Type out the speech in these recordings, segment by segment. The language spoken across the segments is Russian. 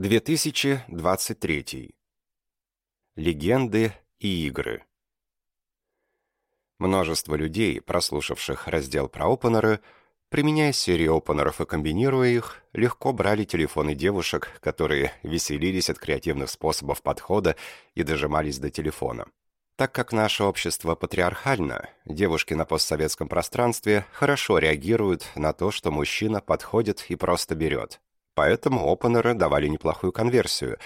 2023. Легенды и игры. Множество людей, прослушавших раздел про опенеры, применяя серию опенеров и комбинируя их, легко брали телефоны девушек, которые веселились от креативных способов подхода и дожимались до телефона. Так как наше общество патриархально, девушки на постсоветском пространстве хорошо реагируют на то, что мужчина подходит и просто берет. Поэтому опенеры давали неплохую конверсию,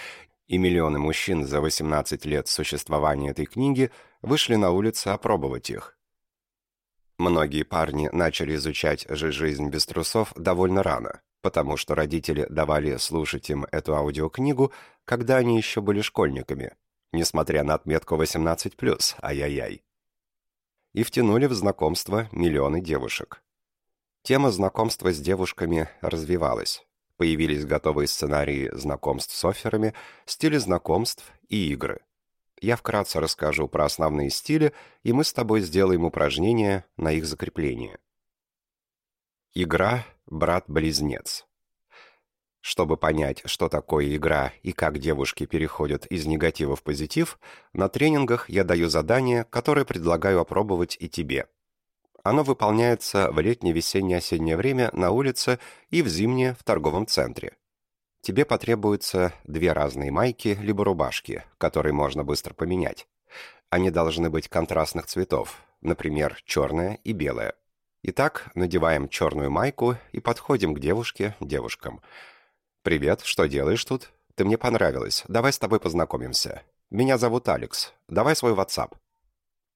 и миллионы мужчин за 18 лет существования этой книги вышли на улицы опробовать их. Многие парни начали изучать жизнь без трусов довольно рано, потому что родители давали слушать им эту аудиокнигу, когда они еще были школьниками, несмотря на отметку 18+, ай-яй-яй. И втянули в знакомство миллионы девушек. Тема знакомства с девушками развивалась. Появились готовые сценарии знакомств с офферами, стили знакомств и игры. Я вкратце расскажу про основные стили, и мы с тобой сделаем упражнения на их закрепление. Игра «Брат-близнец». Чтобы понять, что такое игра и как девушки переходят из негатива в позитив, на тренингах я даю задание, которое предлагаю опробовать и тебе – оно выполняется в летнее, весеннее, осеннее время на улице и в зимнее в торговом центре. Тебе потребуются две разные майки либо рубашки, которые можно быстро поменять. Они должны быть контрастных цветов, например, черная и белая. Итак, надеваем черную майку и подходим к девушке, девушкам. «Привет, что делаешь тут? Ты мне понравилась. Давай с тобой познакомимся. Меня зовут Алекс. Давай свой WhatsApp».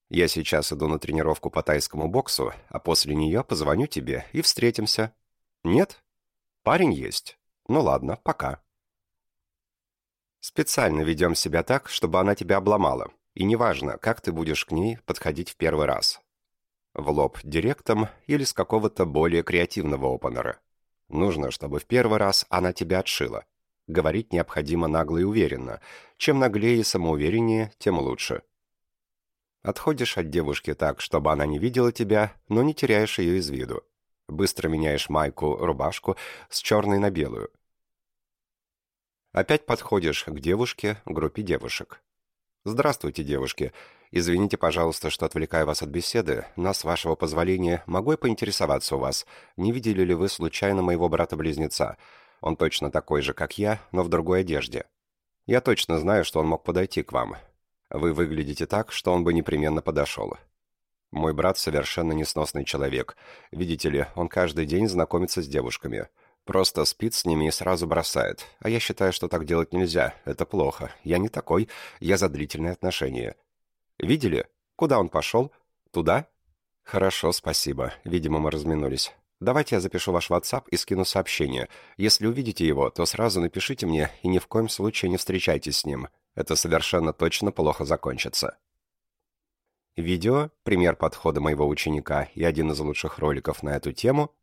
Я сейчас иду на тренировку по тайскому боксу, а после нее позвоню тебе и встретимся. Нет? Парень есть. Ну ладно, пока. Специально ведем себя так, чтобы она тебя обломала. И неважно, как ты будешь к ней подходить в первый раз. В лоб директом или с какого-то более креативного опенера. Нужно, чтобы в первый раз она тебя отшила. Говорить необходимо нагло и уверенно. Чем наглее и самоувереннее, тем лучше. Отходишь от девушки так, чтобы она не видела тебя, но не теряешь ее из виду. Быстро меняешь майку, рубашку с черной на белую. Опять подходишь к девушке, группе девушек. «Здравствуйте, девушки. Извините, пожалуйста, что отвлекаю вас от беседы, но, с вашего позволения, могу я поинтересоваться у вас, не видели ли вы случайно моего брата-близнеца? Он точно такой же, как я, но в другой одежде. Я точно знаю, что он мог подойти к вам. Вы выглядите так, что он бы непременно подошел. Мой брат совершенно несносный человек. Видите ли, он каждый день знакомится с девушками. Просто спит с ними и сразу бросает. А я считаю, что так делать нельзя. Это плохо. Я не такой. Я за длительные отношения. Видели? Куда он пошел? Туда? Хорошо, спасибо. Видимо, мы разминулись. Давайте я запишу ваш WhatsApp и скину сообщение. Если увидите его, то сразу напишите мне и ни в коем случае не встречайтесь с ним. Это совершенно точно плохо закончится. Видео, пример подхода моего ученика и один из лучших роликов на эту тему,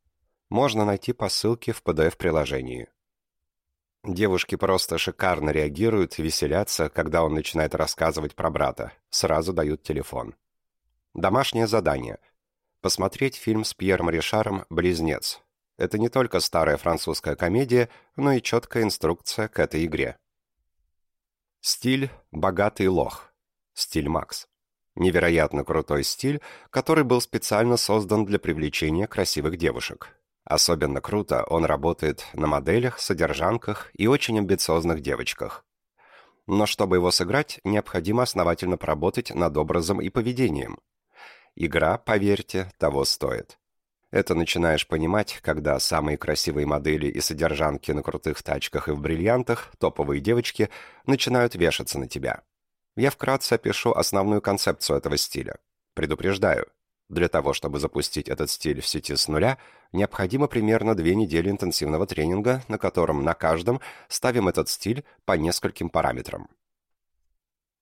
можно найти по ссылке в PDF-приложении. Девушки просто шикарно реагируют веселятся, когда он начинает рассказывать про брата. Сразу дают телефон. Домашнее задание. Посмотреть фильм с Пьером Ришаром «Близнец». Это не только старая французская комедия, но и четкая инструкция к этой игре. Стиль «богатый лох». Стиль Макс. Невероятно крутой стиль, который был специально создан для привлечения красивых девушек. Особенно круто он работает на моделях, содержанках и очень амбициозных девочках. Но чтобы его сыграть, необходимо основательно поработать над образом и поведением. Игра, поверьте, того стоит. Это начинаешь понимать, когда самые красивые модели и содержанки на крутых тачках и в бриллиантах, топовые девочки, начинают вешаться на тебя. Я вкратце опишу основную концепцию этого стиля. Предупреждаю, для того, чтобы запустить этот стиль в сети с нуля, необходимо примерно две недели интенсивного тренинга, на котором на каждом ставим этот стиль по нескольким параметрам.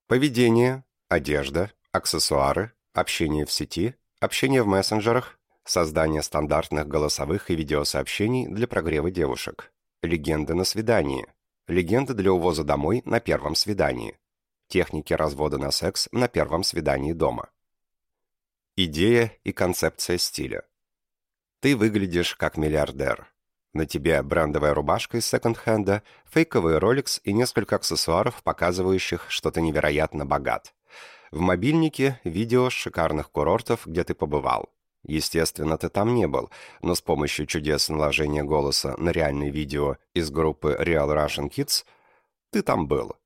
Поведение, одежда, аксессуары, общение в сети, общение в мессенджерах, Создание стандартных голосовых и видеосообщений для прогрева девушек. Легенды на свидании. Легенды для увоза домой на первом свидании. Техники развода на секс на первом свидании дома. Идея и концепция стиля. Ты выглядишь как миллиардер. На тебе брендовая рубашка из секонд-хенда, фейковый Rolex и несколько аксессуаров, показывающих, что ты невероятно богат. В мобильнике видео с шикарных курортов, где ты побывал. Естественно, ты там не был, но с помощью чудес наложения голоса на реальное видео из группы Real Russian Kids ты там был.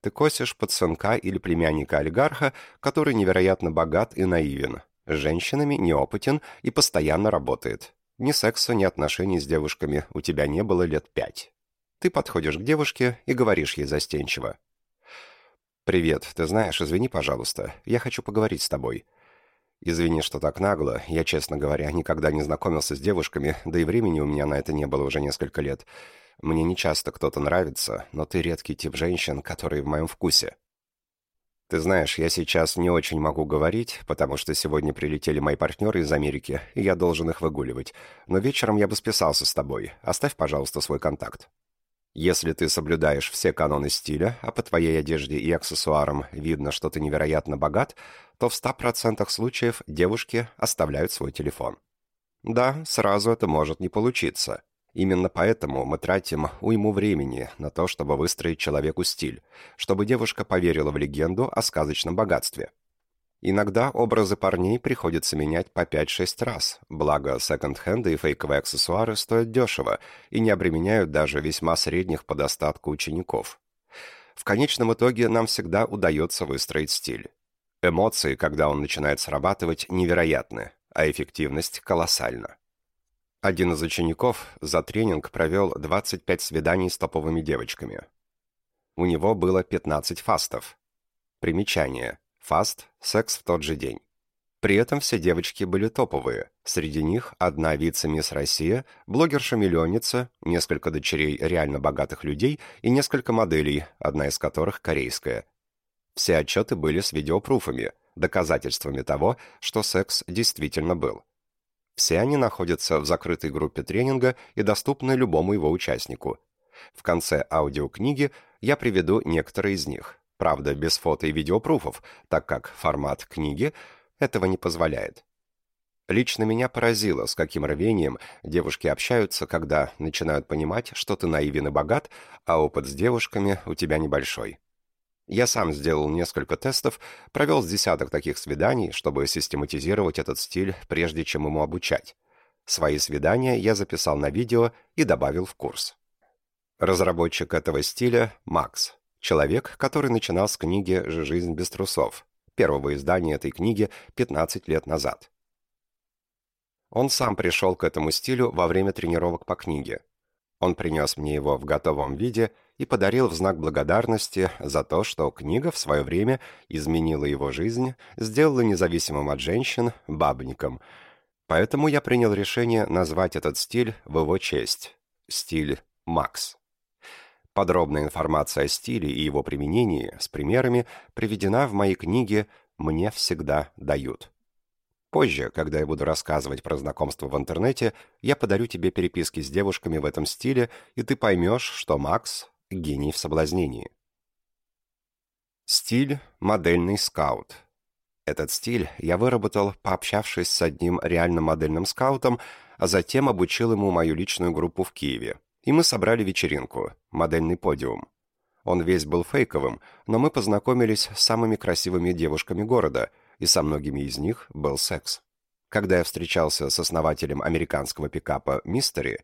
Ты косишь под сынка или племянника олигарха, который невероятно богат и наивен, с женщинами неопытен и постоянно работает. Ни секса, ни отношений с девушками у тебя не было лет пять. Ты подходишь к девушке и говоришь ей застенчиво. «Привет, ты знаешь, извини, пожалуйста, я хочу поговорить с тобой». «Извини, что так нагло. Я, честно говоря, никогда не знакомился с девушками, да и времени у меня на это не было уже несколько лет. Мне не часто кто-то нравится, но ты редкий тип женщин, которые в моем вкусе. Ты знаешь, я сейчас не очень могу говорить, потому что сегодня прилетели мои партнеры из Америки, и я должен их выгуливать. Но вечером я бы списался с тобой. Оставь, пожалуйста, свой контакт. Если ты соблюдаешь все каноны стиля, а по твоей одежде и аксессуарам видно, что ты невероятно богат, то в 100% случаев девушки оставляют свой телефон. Да, сразу это может не получиться. Именно поэтому мы тратим уйму времени на то, чтобы выстроить человеку стиль, чтобы девушка поверила в легенду о сказочном богатстве. Иногда образы парней приходится менять по 5-6 раз, благо секонд-хенды и фейковые аксессуары стоят дешево и не обременяют даже весьма средних по достатку учеников. В конечном итоге нам всегда удается выстроить стиль. Эмоции, когда он начинает срабатывать, невероятны, а эффективность колоссальна. Один из учеников за тренинг провел 25 свиданий с топовыми девочками. У него было 15 фастов. Примечание. Фаст – секс в тот же день. При этом все девочки были топовые. Среди них одна вице-мисс Россия, блогерша-миллионница, несколько дочерей реально богатых людей и несколько моделей, одна из которых корейская. Все отчеты были с видеопруфами, доказательствами того, что секс действительно был. Все они находятся в закрытой группе тренинга и доступны любому его участнику. В конце аудиокниги я приведу некоторые из них. Правда, без фото и видеопруфов, так как формат книги этого не позволяет. Лично меня поразило, с каким рвением девушки общаются, когда начинают понимать, что ты наивен и богат, а опыт с девушками у тебя небольшой. Я сам сделал несколько тестов, провел с десяток таких свиданий, чтобы систематизировать этот стиль, прежде чем ему обучать. Свои свидания я записал на видео и добавил в курс. Разработчик этого стиля – Макс. Человек, который начинал с книги «Жизнь без трусов», первого издания этой книги 15 лет назад. Он сам пришел к этому стилю во время тренировок по книге. Он принес мне его в готовом виде – и подарил в знак благодарности за то, что книга в свое время изменила его жизнь, сделала независимым от женщин бабником. Поэтому я принял решение назвать этот стиль в его честь. Стиль Макс. Подробная информация о стиле и его применении с примерами приведена в моей книге «Мне всегда дают». Позже, когда я буду рассказывать про знакомство в интернете, я подарю тебе переписки с девушками в этом стиле, и ты поймешь, что Макс гений в соблазнении. Стиль «модельный скаут». Этот стиль я выработал, пообщавшись с одним реальным модельным скаутом, а затем обучил ему мою личную группу в Киеве. И мы собрали вечеринку, модельный подиум. Он весь был фейковым, но мы познакомились с самыми красивыми девушками города, и со многими из них был секс. Когда я встречался с основателем американского пикапа «Мистери»,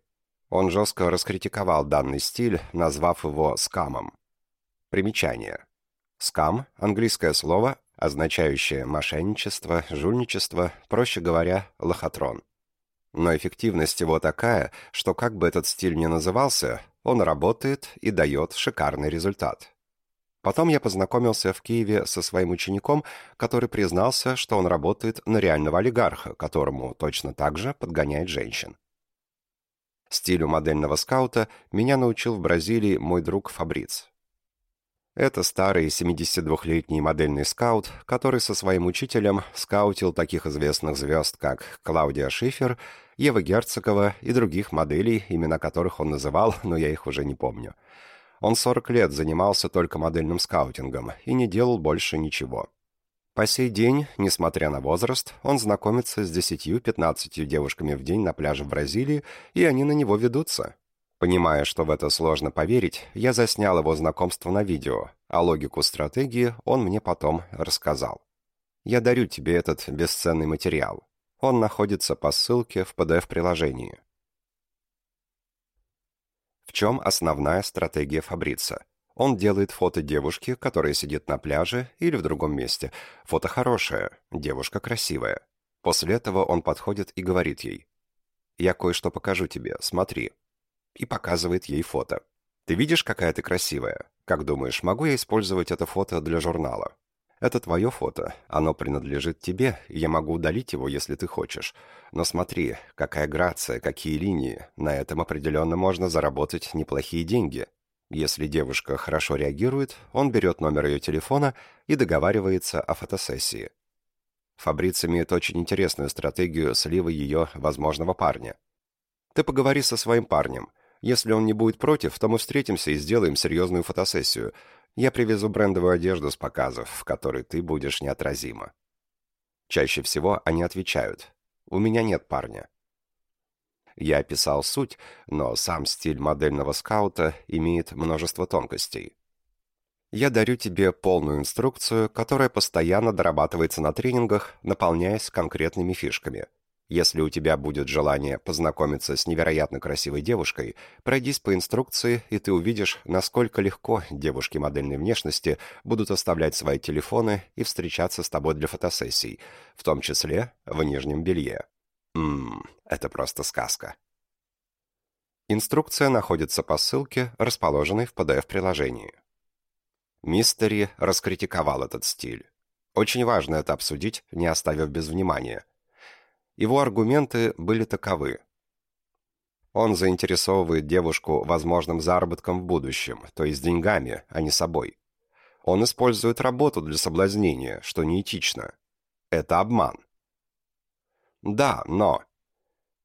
он жестко раскритиковал данный стиль, назвав его скамом. Примечание. Скам – английское слово, означающее мошенничество, жульничество, проще говоря, лохотрон. Но эффективность его такая, что как бы этот стиль ни назывался, он работает и дает шикарный результат. Потом я познакомился в Киеве со своим учеником, который признался, что он работает на реального олигарха, которому точно так же подгоняет женщин. Стилю модельного скаута меня научил в Бразилии мой друг Фабриц. Это старый 72-летний модельный скаут, который со своим учителем скаутил таких известных звезд, как Клаудия Шифер, Ева Герцогова и других моделей, имена которых он называл, но я их уже не помню. Он 40 лет занимался только модельным скаутингом и не делал больше ничего. По сей день, несмотря на возраст, он знакомится с 10-15 девушками в день на пляже в Бразилии, и они на него ведутся. Понимая, что в это сложно поверить, я заснял его знакомство на видео, а логику стратегии он мне потом рассказал. Я дарю тебе этот бесценный материал. Он находится по ссылке в PDF-приложении. В чем основная стратегия Фабрица? Он делает фото девушки, которая сидит на пляже или в другом месте. Фото хорошее, девушка красивая. После этого он подходит и говорит ей, «Я кое-что покажу тебе, смотри». И показывает ей фото. «Ты видишь, какая ты красивая? Как думаешь, могу я использовать это фото для журнала?» Это твое фото. Оно принадлежит тебе, и я могу удалить его, если ты хочешь. Но смотри, какая грация, какие линии. На этом определенно можно заработать неплохие деньги. Если девушка хорошо реагирует, он берет номер ее телефона и договаривается о фотосессии. Фабриц имеет очень интересную стратегию сливы ее возможного парня. Ты поговори со своим парнем. Если он не будет против, то мы встретимся и сделаем серьезную фотосессию – я привезу брендовую одежду с показов, в которой ты будешь неотразима. Чаще всего они отвечают «У меня нет парня». Я описал суть, но сам стиль модельного скаута имеет множество тонкостей. Я дарю тебе полную инструкцию, которая постоянно дорабатывается на тренингах, наполняясь конкретными фишками – если у тебя будет желание познакомиться с невероятно красивой девушкой, пройдись по инструкции, и ты увидишь, насколько легко девушки модельной внешности будут оставлять свои телефоны и встречаться с тобой для фотосессий, в том числе в нижнем белье. Ммм, это просто сказка. Инструкция находится по ссылке, расположенной в PDF-приложении. Мистери раскритиковал этот стиль. Очень важно это обсудить, не оставив без внимания – его аргументы были таковы. Он заинтересовывает девушку возможным заработком в будущем, то есть деньгами, а не собой. Он использует работу для соблазнения, что неэтично. Это обман. Да, но...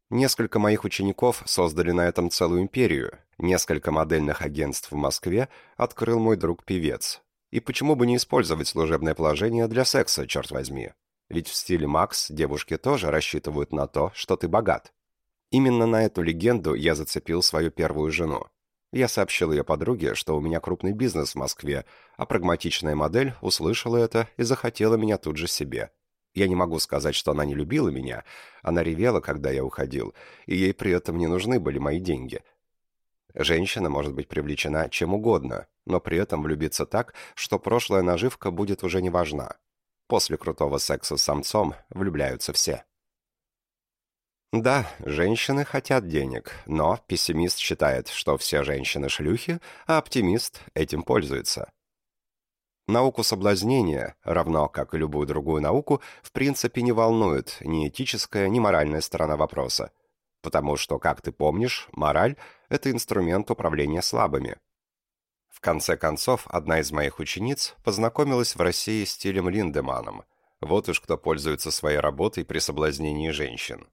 Несколько моих учеников создали на этом целую империю. Несколько модельных агентств в Москве открыл мой друг-певец. И почему бы не использовать служебное положение для секса, черт возьми? Ведь в стиле Макс девушки тоже рассчитывают на то, что ты богат. Именно на эту легенду я зацепил свою первую жену. Я сообщил ее подруге, что у меня крупный бизнес в Москве, а прагматичная модель услышала это и захотела меня тут же себе. Я не могу сказать, что она не любила меня. Она ревела, когда я уходил, и ей при этом не нужны были мои деньги. Женщина может быть привлечена чем угодно, но при этом влюбиться так, что прошлая наживка будет уже не важна. После крутого секса с самцом влюбляются все. Да, женщины хотят денег, но пессимист считает, что все женщины шлюхи, а оптимист этим пользуется. Науку соблазнения, равно как и любую другую науку, в принципе не волнует ни этическая, ни моральная сторона вопроса. Потому что, как ты помнишь, мораль – это инструмент управления слабыми, в конце концов, одна из моих учениц познакомилась в России с стилем Линдеманом. Вот уж кто пользуется своей работой при соблазнении женщин.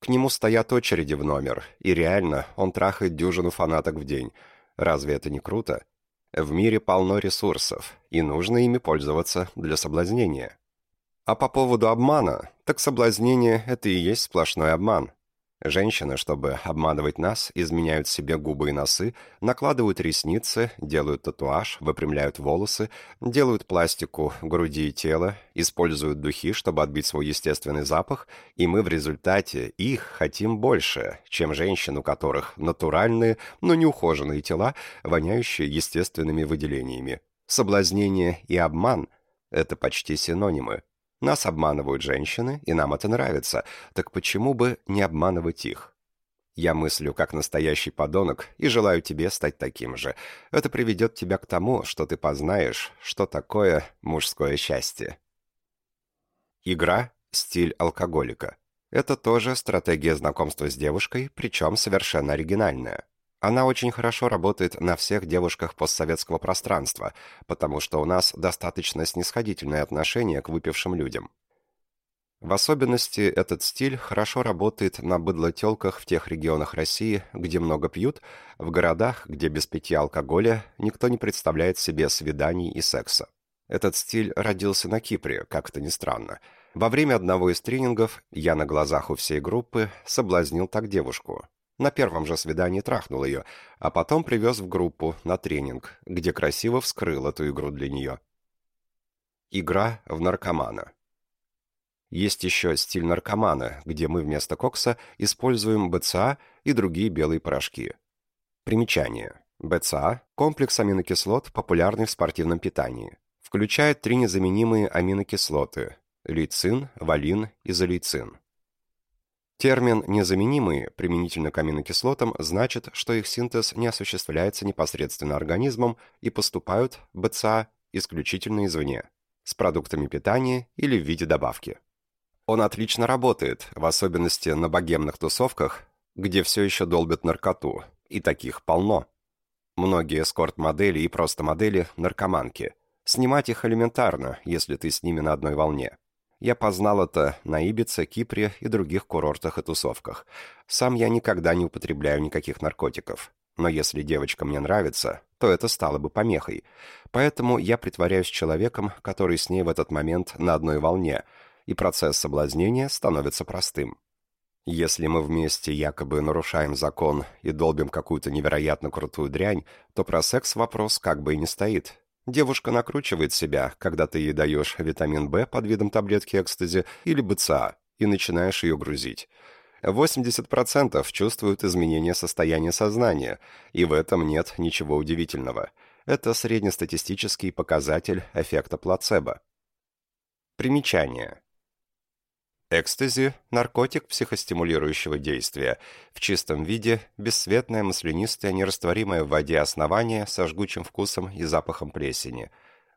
К нему стоят очереди в номер, и реально он трахает дюжину фанаток в день. Разве это не круто? В мире полно ресурсов, и нужно ими пользоваться для соблазнения. А по поводу обмана, так соблазнение – это и есть сплошной обман. Женщины, чтобы обманывать нас, изменяют себе губы и носы, накладывают ресницы, делают татуаж, выпрямляют волосы, делают пластику груди и тела, используют духи, чтобы отбить свой естественный запах, и мы в результате их хотим больше, чем женщин, у которых натуральные, но неухоженные тела, воняющие естественными выделениями. Соблазнение и обман – это почти синонимы. Нас обманывают женщины, и нам это нравится. Так почему бы не обманывать их? Я мыслю как настоящий подонок и желаю тебе стать таким же. Это приведет тебя к тому, что ты познаешь, что такое мужское счастье. Игра – стиль алкоголика. Это тоже стратегия знакомства с девушкой, причем совершенно оригинальная. Она очень хорошо работает на всех девушках постсоветского пространства, потому что у нас достаточно снисходительное отношение к выпившим людям. В особенности этот стиль хорошо работает на быдлотелках в тех регионах России, где много пьют, в городах, где без питья алкоголя никто не представляет себе свиданий и секса. Этот стиль родился на Кипре, как это ни странно. Во время одного из тренингов я на глазах у всей группы соблазнил так девушку. На первом же свидании трахнул ее, а потом привез в группу на тренинг, где красиво вскрыл эту игру для нее. Игра в наркомана. Есть еще стиль наркомана, где мы вместо кокса используем БЦА и другие белые порошки. Примечание. БЦА – комплекс аминокислот, популярный в спортивном питании. Включает три незаменимые аминокислоты – лейцин, валин, изолейцин. Термин «незаменимые» применительно к аминокислотам значит, что их синтез не осуществляется непосредственно организмом и поступают, БЦА, исключительно извне, с продуктами питания или в виде добавки. Он отлично работает, в особенности на богемных тусовках, где все еще долбят наркоту, и таких полно. Многие эскорт-модели и просто модели – наркоманки. Снимать их элементарно, если ты с ними на одной волне. Я познал это на Ибице, Кипре и других курортах и тусовках. Сам я никогда не употребляю никаких наркотиков. Но если девочка мне нравится, то это стало бы помехой. Поэтому я притворяюсь человеком, который с ней в этот момент на одной волне, и процесс соблазнения становится простым. Если мы вместе якобы нарушаем закон и долбим какую-то невероятно крутую дрянь, то про секс вопрос как бы и не стоит. Девушка накручивает себя, когда ты ей даешь витамин В под видом таблетки экстази или БЦА, и начинаешь ее грузить. 80% чувствуют изменение состояния сознания, и в этом нет ничего удивительного. Это среднестатистический показатель эффекта плацебо. Примечание. Экстази – наркотик психостимулирующего действия. В чистом виде – бесцветное, маслянистое, нерастворимое в воде основание со жгучим вкусом и запахом плесени.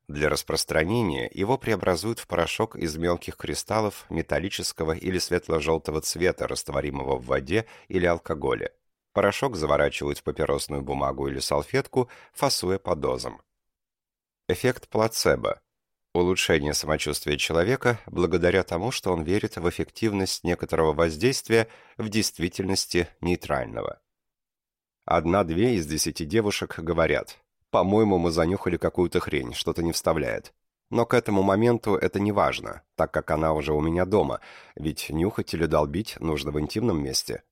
Для распространения его преобразуют в порошок из мелких кристаллов металлического или светло-желтого цвета, растворимого в воде или алкоголе. Порошок заворачивают в папиросную бумагу или салфетку, фасуя по дозам. Эффект плацебо – улучшение самочувствия человека благодаря тому, что он верит в эффективность некоторого воздействия в действительности нейтрального. Одна-две из десяти девушек говорят, «По-моему, мы занюхали какую-то хрень, что-то не вставляет». Но к этому моменту это не важно, так как она уже у меня дома, ведь нюхать или долбить нужно в интимном месте.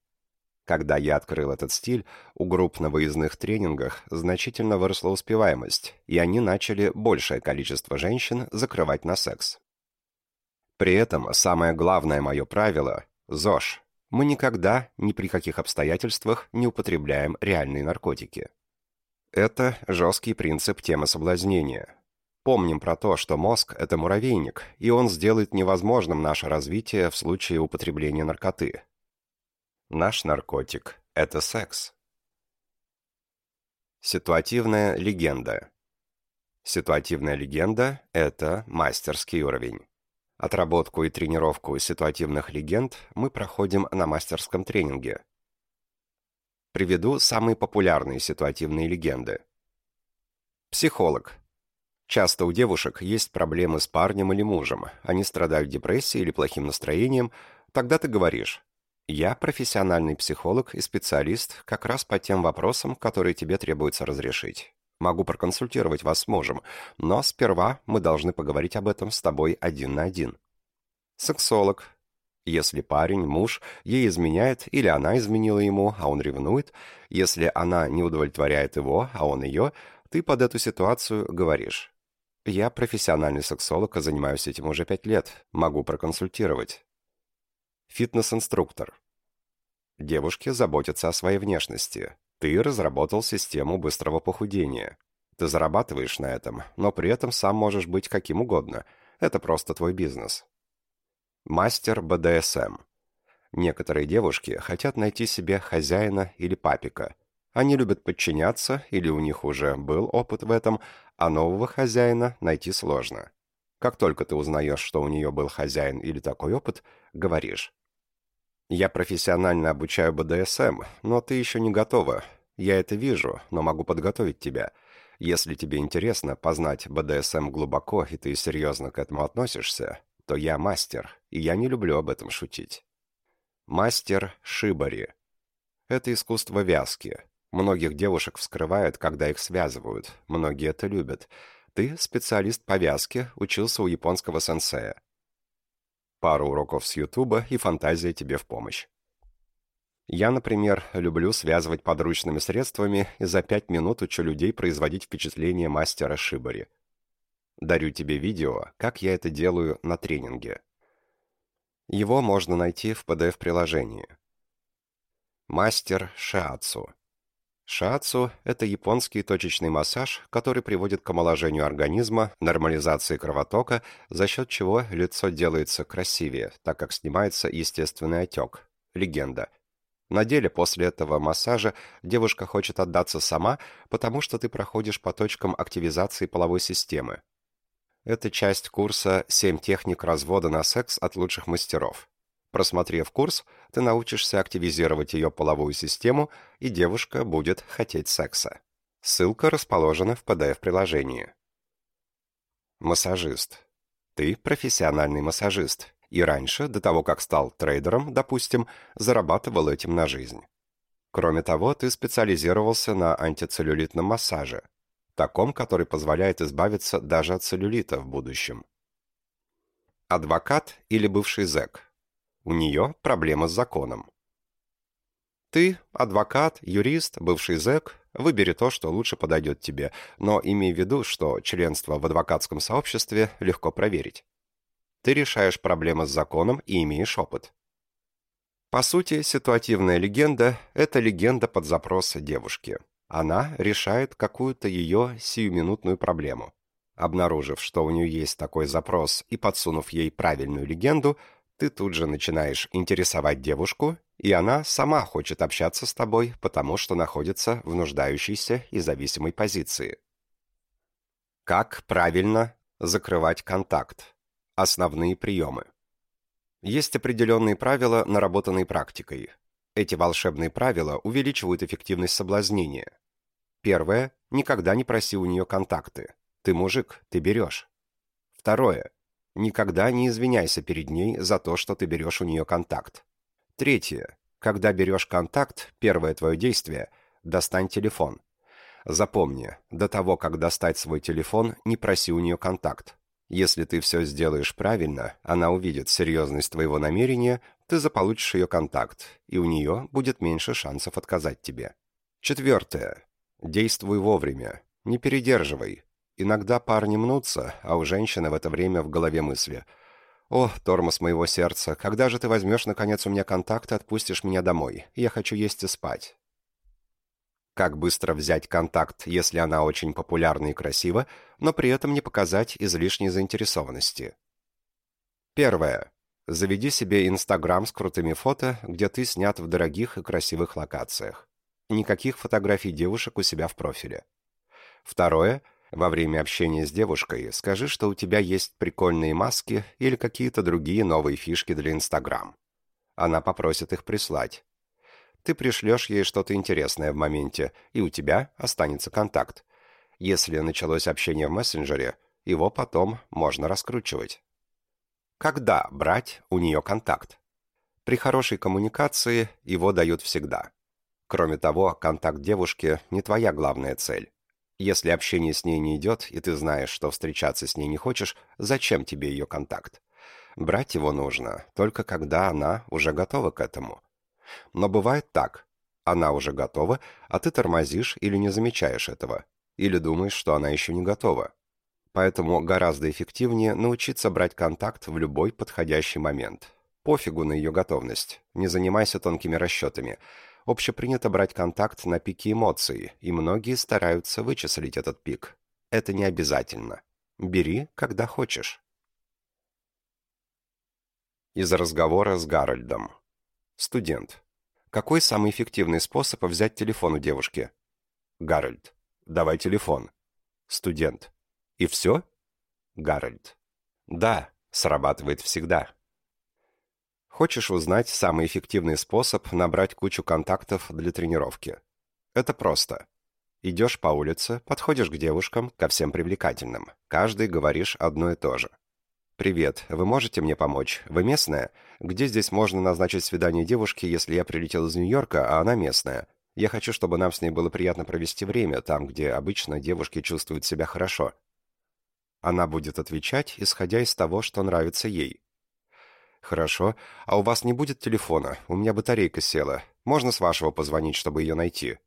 Когда я открыл этот стиль, у групп на выездных тренингах значительно выросла успеваемость, и они начали большее количество женщин закрывать на секс. При этом самое главное мое правило – ЗОЖ. Мы никогда, ни при каких обстоятельствах не употребляем реальные наркотики. Это жесткий принцип темы соблазнения. Помним про то, что мозг – это муравейник, и он сделает невозможным наше развитие в случае употребления наркоты, Наш наркотик – это секс. Ситуативная легенда. Ситуативная легенда – это мастерский уровень. Отработку и тренировку ситуативных легенд мы проходим на мастерском тренинге. Приведу самые популярные ситуативные легенды. Психолог. Часто у девушек есть проблемы с парнем или мужем. Они страдают депрессией или плохим настроением. Тогда ты говоришь я профессиональный психолог и специалист как раз по тем вопросам, которые тебе требуется разрешить. Могу проконсультировать вас с мужем, но сперва мы должны поговорить об этом с тобой один на один. Сексолог. Если парень, муж, ей изменяет или она изменила ему, а он ревнует, если она не удовлетворяет его, а он ее, ты под эту ситуацию говоришь. Я профессиональный сексолог и занимаюсь этим уже пять лет, могу проконсультировать. Фитнес-инструктор. Девушки заботятся о своей внешности. Ты разработал систему быстрого похудения. Ты зарабатываешь на этом, но при этом сам можешь быть каким угодно. Это просто твой бизнес. Мастер БДСМ. Некоторые девушки хотят найти себе хозяина или папика. Они любят подчиняться, или у них уже был опыт в этом, а нового хозяина найти сложно. Как только ты узнаешь, что у нее был хозяин или такой опыт, говоришь я профессионально обучаю БДСМ, но ты еще не готова. Я это вижу, но могу подготовить тебя. Если тебе интересно познать БДСМ глубоко, и ты серьезно к этому относишься, то я мастер, и я не люблю об этом шутить. Мастер Шибари. Это искусство вязки. Многих девушек вскрывают, когда их связывают. Многие это любят. Ты специалист по вязке, учился у японского сенсея. Пару уроков с Ютуба и фантазия тебе в помощь. Я, например, люблю связывать подручными средствами и за пять минут учу людей производить впечатление мастера Шибари. Дарю тебе видео, как я это делаю на тренинге. Его можно найти в PDF-приложении. Мастер Шиацу. Шиацу – это японский точечный массаж, который приводит к омоложению организма, нормализации кровотока, за счет чего лицо делается красивее, так как снимается естественный отек. Легенда – на деле после этого массажа девушка хочет отдаться сама, потому что ты проходишь по точкам активизации половой системы. Это часть курса «7 техник развода на секс от лучших мастеров». Просмотрев курс, ты научишься активизировать ее половую систему, и девушка будет хотеть секса. Ссылка расположена в PDF-приложении. Массажист. Ты профессиональный массажист, и раньше, до того, как стал трейдером, допустим, зарабатывал этим на жизнь. Кроме того, ты специализировался на антицеллюлитном массаже, таком, который позволяет избавиться даже от целлюлита в будущем. Адвокат или бывший зэк. У нее проблема с законом. Ты, адвокат, юрист, бывший зэк, выбери то, что лучше подойдет тебе, но имей в виду, что членство в адвокатском сообществе легко проверить. Ты решаешь проблемы с законом и имеешь опыт. По сути, ситуативная легенда – это легенда под запрос девушки. Она решает какую-то ее сиюминутную проблему. Обнаружив, что у нее есть такой запрос и подсунув ей правильную легенду, ты тут же начинаешь интересовать девушку, и она сама хочет общаться с тобой, потому что находится в нуждающейся и зависимой позиции. Как правильно закрывать контакт? Основные приемы. Есть определенные правила, наработанные практикой. Эти волшебные правила увеличивают эффективность соблазнения. Первое. Никогда не проси у нее контакты. Ты мужик, ты берешь. Второе. Никогда не извиняйся перед ней за то, что ты берешь у нее контакт. Третье. Когда берешь контакт, первое твое действие – достань телефон. Запомни, до того, как достать свой телефон, не проси у нее контакт. Если ты все сделаешь правильно, она увидит серьезность твоего намерения, ты заполучишь ее контакт, и у нее будет меньше шансов отказать тебе. Четвертое. Действуй вовремя. Не передерживай. Иногда парни мнутся, а у женщины в это время в голове мысли. «О, тормоз моего сердца, когда же ты возьмешь, наконец, у меня контакт и отпустишь меня домой? Я хочу есть и спать». Как быстро взять контакт, если она очень популярна и красива, но при этом не показать излишней заинтересованности? Первое. Заведи себе Инстаграм с крутыми фото, где ты снят в дорогих и красивых локациях. Никаких фотографий девушек у себя в профиле. Второе. Во время общения с девушкой скажи, что у тебя есть прикольные маски или какие-то другие новые фишки для Инстаграм. Она попросит их прислать. Ты пришлешь ей что-то интересное в моменте, и у тебя останется контакт. Если началось общение в мессенджере, его потом можно раскручивать. Когда брать у нее контакт? При хорошей коммуникации его дают всегда. Кроме того, контакт девушки не твоя главная цель. Если общение с ней не идет, и ты знаешь, что встречаться с ней не хочешь, зачем тебе ее контакт? Брать его нужно, только когда она уже готова к этому. Но бывает так. Она уже готова, а ты тормозишь или не замечаешь этого. Или думаешь, что она еще не готова. Поэтому гораздо эффективнее научиться брать контакт в любой подходящий момент. Пофигу на ее готовность. Не занимайся тонкими расчетами. Общепринято брать контакт на пике эмоций, и многие стараются вычислить этот пик. Это не обязательно. Бери, когда хочешь. Из разговора с Гарольдом. Студент. Какой самый эффективный способ взять телефон у девушки? Гарольд. Давай телефон. Студент. И все? Гарольд. Да, срабатывает всегда. Хочешь узнать самый эффективный способ набрать кучу контактов для тренировки? Это просто. Идешь по улице, подходишь к девушкам, ко всем привлекательным. Каждый говоришь одно и то же. «Привет, вы можете мне помочь? Вы местная? Где здесь можно назначить свидание девушке, если я прилетел из Нью-Йорка, а она местная? Я хочу, чтобы нам с ней было приятно провести время, там, где обычно девушки чувствуют себя хорошо». Она будет отвечать, исходя из того, что нравится ей. «Хорошо. А у вас не будет телефона? У меня батарейка села. Можно с вашего позвонить, чтобы ее найти?»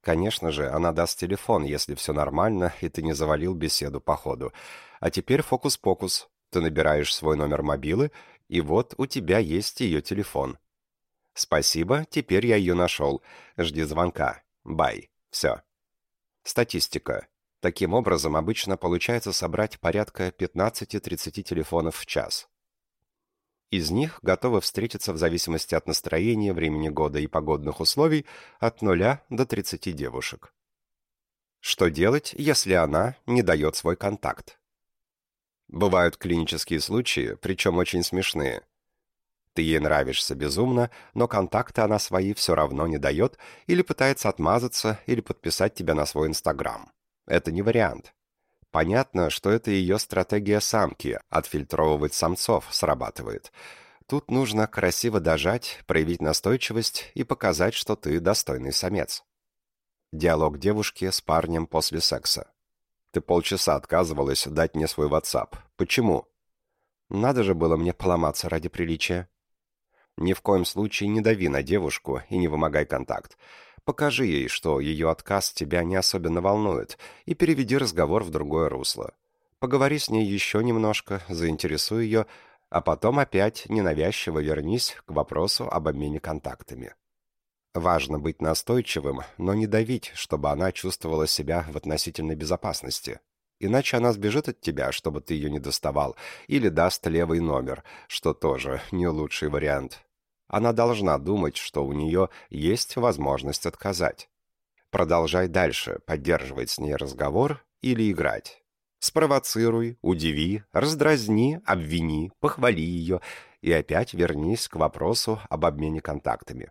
Конечно же, она даст телефон, если все нормально, и ты не завалил беседу по ходу. А теперь фокус-покус. Ты набираешь свой номер мобилы, и вот у тебя есть ее телефон. Спасибо, теперь я ее нашел. Жди звонка. Бай. Все. Статистика. Таким образом, обычно получается собрать порядка 15-30 телефонов в час. Из них готовы встретиться в зависимости от настроения, времени года и погодных условий от 0 до 30 девушек. Что делать, если она не дает свой контакт? Бывают клинические случаи, причем очень смешные. Ты ей нравишься безумно, но контакты она свои все равно не дает или пытается отмазаться или подписать тебя на свой Инстаграм. Это не вариант. Понятно, что это ее стратегия самки, отфильтровывать самцов срабатывает. Тут нужно красиво дожать, проявить настойчивость и показать, что ты достойный самец. Диалог девушки с парнем после секса. Ты полчаса отказывалась дать мне свой WhatsApp. Почему? Надо же было мне поломаться ради приличия. Ни в коем случае не дави на девушку и не вымогай контакт. Покажи ей, что ее отказ тебя не особенно волнует, и переведи разговор в другое русло. Поговори с ней еще немножко, заинтересуй ее, а потом опять ненавязчиво вернись к вопросу об обмене контактами. Важно быть настойчивым, но не давить, чтобы она чувствовала себя в относительной безопасности. Иначе она сбежит от тебя, чтобы ты ее не доставал, или даст левый номер, что тоже не лучший вариант. Она должна думать, что у нее есть возможность отказать. Продолжай дальше поддерживать с ней разговор или играть. Спровоцируй, удиви, раздразни, обвини, похвали ее и опять вернись к вопросу об обмене контактами.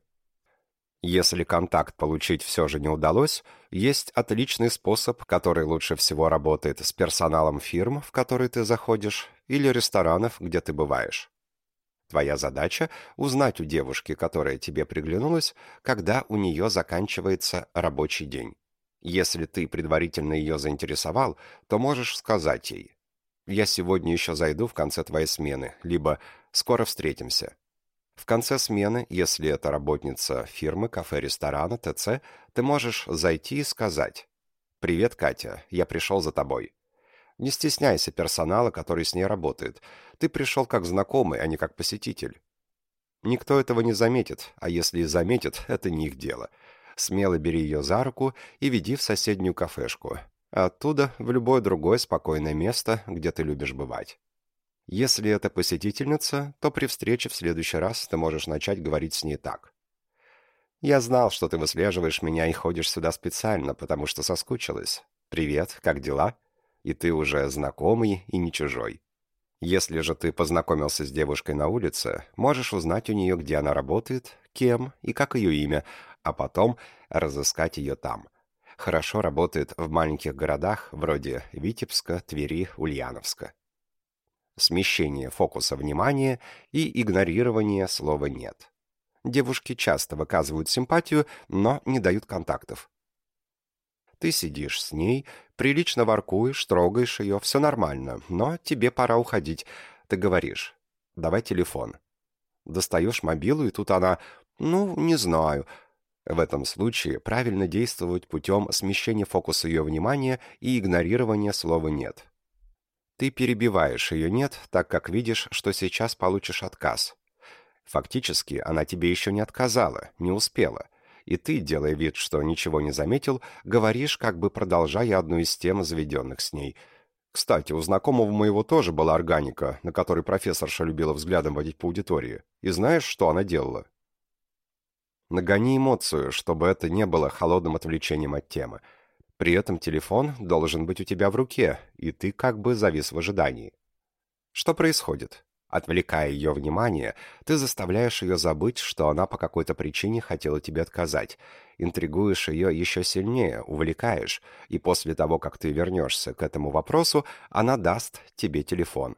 Если контакт получить все же не удалось, есть отличный способ, который лучше всего работает с персоналом фирм, в которые ты заходишь, или ресторанов, где ты бываешь. Твоя задача — узнать у девушки, которая тебе приглянулась, когда у нее заканчивается рабочий день. Если ты предварительно ее заинтересовал, то можешь сказать ей «Я сегодня еще зайду в конце твоей смены», либо «Скоро встретимся». В конце смены, если это работница фирмы, кафе, ресторана, ТЦ, ты можешь зайти и сказать «Привет, Катя, я пришел за тобой». Не стесняйся персонала, который с ней работает. Ты пришел как знакомый, а не как посетитель. Никто этого не заметит, а если и заметит, это не их дело. Смело бери ее за руку и веди в соседнюю кафешку. Оттуда в любое другое спокойное место, где ты любишь бывать. Если это посетительница, то при встрече в следующий раз ты можешь начать говорить с ней так. «Я знал, что ты выслеживаешь меня и ходишь сюда специально, потому что соскучилась. Привет, как дела?» И ты уже знакомый и не чужой. Если же ты познакомился с девушкой на улице, можешь узнать у нее, где она работает, кем и как ее имя, а потом разыскать ее там. Хорошо работает в маленьких городах вроде Витебска, Твери, Ульяновска. Смещение фокуса внимания и игнорирование слова «нет». Девушки часто выказывают симпатию, но не дают контактов. Ты сидишь с ней, прилично воркуешь, трогаешь ее, все нормально, но тебе пора уходить. Ты говоришь, давай телефон. Достаешь мобилу, и тут она, ну, не знаю. В этом случае правильно действовать путем смещения фокуса ее внимания и игнорирования слова «нет». Ты перебиваешь ее «нет», так как видишь, что сейчас получишь отказ. Фактически, она тебе еще не отказала, не успела и ты, делая вид, что ничего не заметил, говоришь, как бы продолжая одну из тем, заведенных с ней. Кстати, у знакомого моего тоже была органика, на которой профессорша любила взглядом водить по аудитории. И знаешь, что она делала? Нагони эмоцию, чтобы это не было холодным отвлечением от темы. При этом телефон должен быть у тебя в руке, и ты как бы завис в ожидании. Что происходит? Отвлекая ее внимание, ты заставляешь ее забыть, что она по какой-то причине хотела тебе отказать. Интригуешь ее еще сильнее, увлекаешь, и после того, как ты вернешься к этому вопросу, она даст тебе телефон.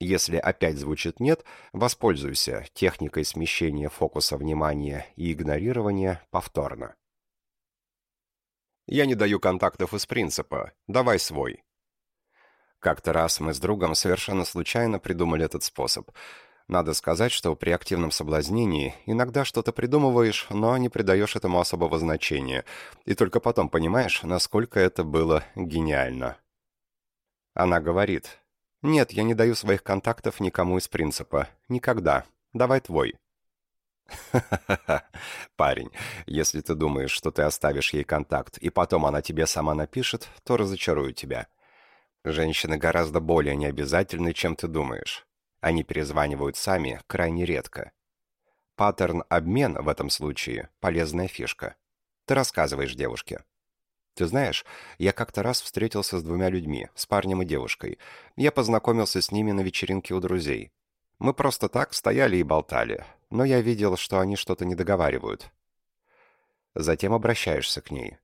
Если опять звучит «нет», воспользуйся техникой смещения фокуса внимания и игнорирования повторно. Я не даю контактов из принципа. Давай свой. Как-то раз мы с другом совершенно случайно придумали этот способ. Надо сказать, что при активном соблазнении иногда что-то придумываешь, но не придаешь этому особого значения, и только потом понимаешь, насколько это было гениально. Она говорит, «Нет, я не даю своих контактов никому из принципа. Никогда. Давай твой». Ха-ха-ха. Парень, если ты думаешь, что ты оставишь ей контакт, и потом она тебе сама напишет, то разочарую тебя. Женщины гораздо более необязательны, чем ты думаешь. Они перезванивают сами крайне редко. Паттерн-обмен в этом случае – полезная фишка. Ты рассказываешь девушке. Ты знаешь, я как-то раз встретился с двумя людьми, с парнем и девушкой. Я познакомился с ними на вечеринке у друзей. Мы просто так стояли и болтали, но я видел, что они что-то не договаривают. Затем обращаешься к ней.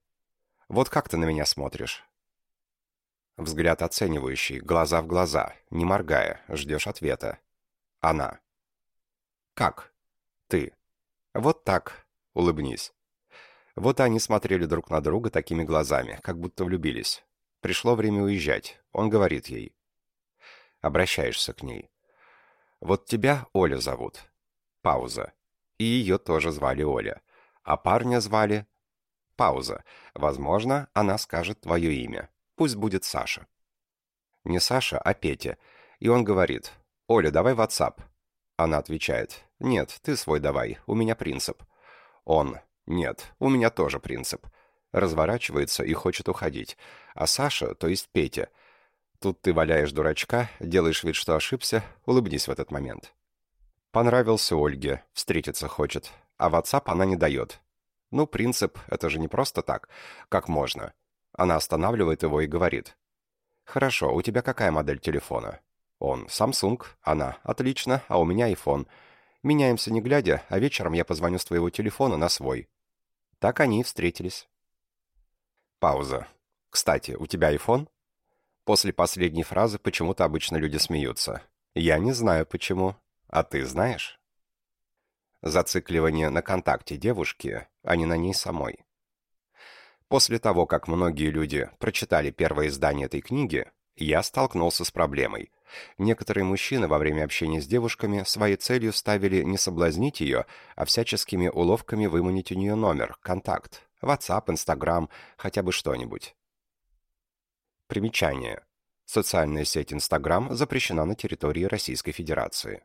Вот как ты на меня смотришь? Взгляд оценивающий, глаза в глаза, не моргая, ждешь ответа. Она. Как? Ты. Вот так. Улыбнись. Вот они смотрели друг на друга такими глазами, как будто влюбились. Пришло время уезжать. Он говорит ей. Обращаешься к ней. Вот тебя Оля зовут. Пауза. И ее тоже звали Оля. А парня звали... Пауза. Возможно, она скажет твое имя. Пусть будет Саша. Не Саша, а Петя. И он говорит, «Оля, давай WhatsApp». Она отвечает, «Нет, ты свой давай, у меня принцип». Он, «Нет, у меня тоже принцип». Разворачивается и хочет уходить. А Саша, то есть Петя, тут ты валяешь дурачка, делаешь вид, что ошибся, улыбнись в этот момент. Понравился Ольге, встретиться хочет, а WhatsApp она не дает. Ну, принцип, это же не просто так. Как можно? Она останавливает его и говорит. «Хорошо, у тебя какая модель телефона?» Он «Samsung», она «Отлично, а у меня iPhone». Меняемся не глядя, а вечером я позвоню с твоего телефона на свой. Так они и встретились. Пауза. «Кстати, у тебя iPhone?» После последней фразы почему-то обычно люди смеются. «Я не знаю, почему. А ты знаешь?» Зацикливание на контакте девушки, а не на ней самой. После того, как многие люди прочитали первое издание этой книги, я столкнулся с проблемой. Некоторые мужчины во время общения с девушками своей целью ставили не соблазнить ее, а всяческими уловками выманить у нее номер, контакт, WhatsApp, Instagram, хотя бы что-нибудь. Примечание. Социальная сеть Instagram запрещена на территории Российской Федерации.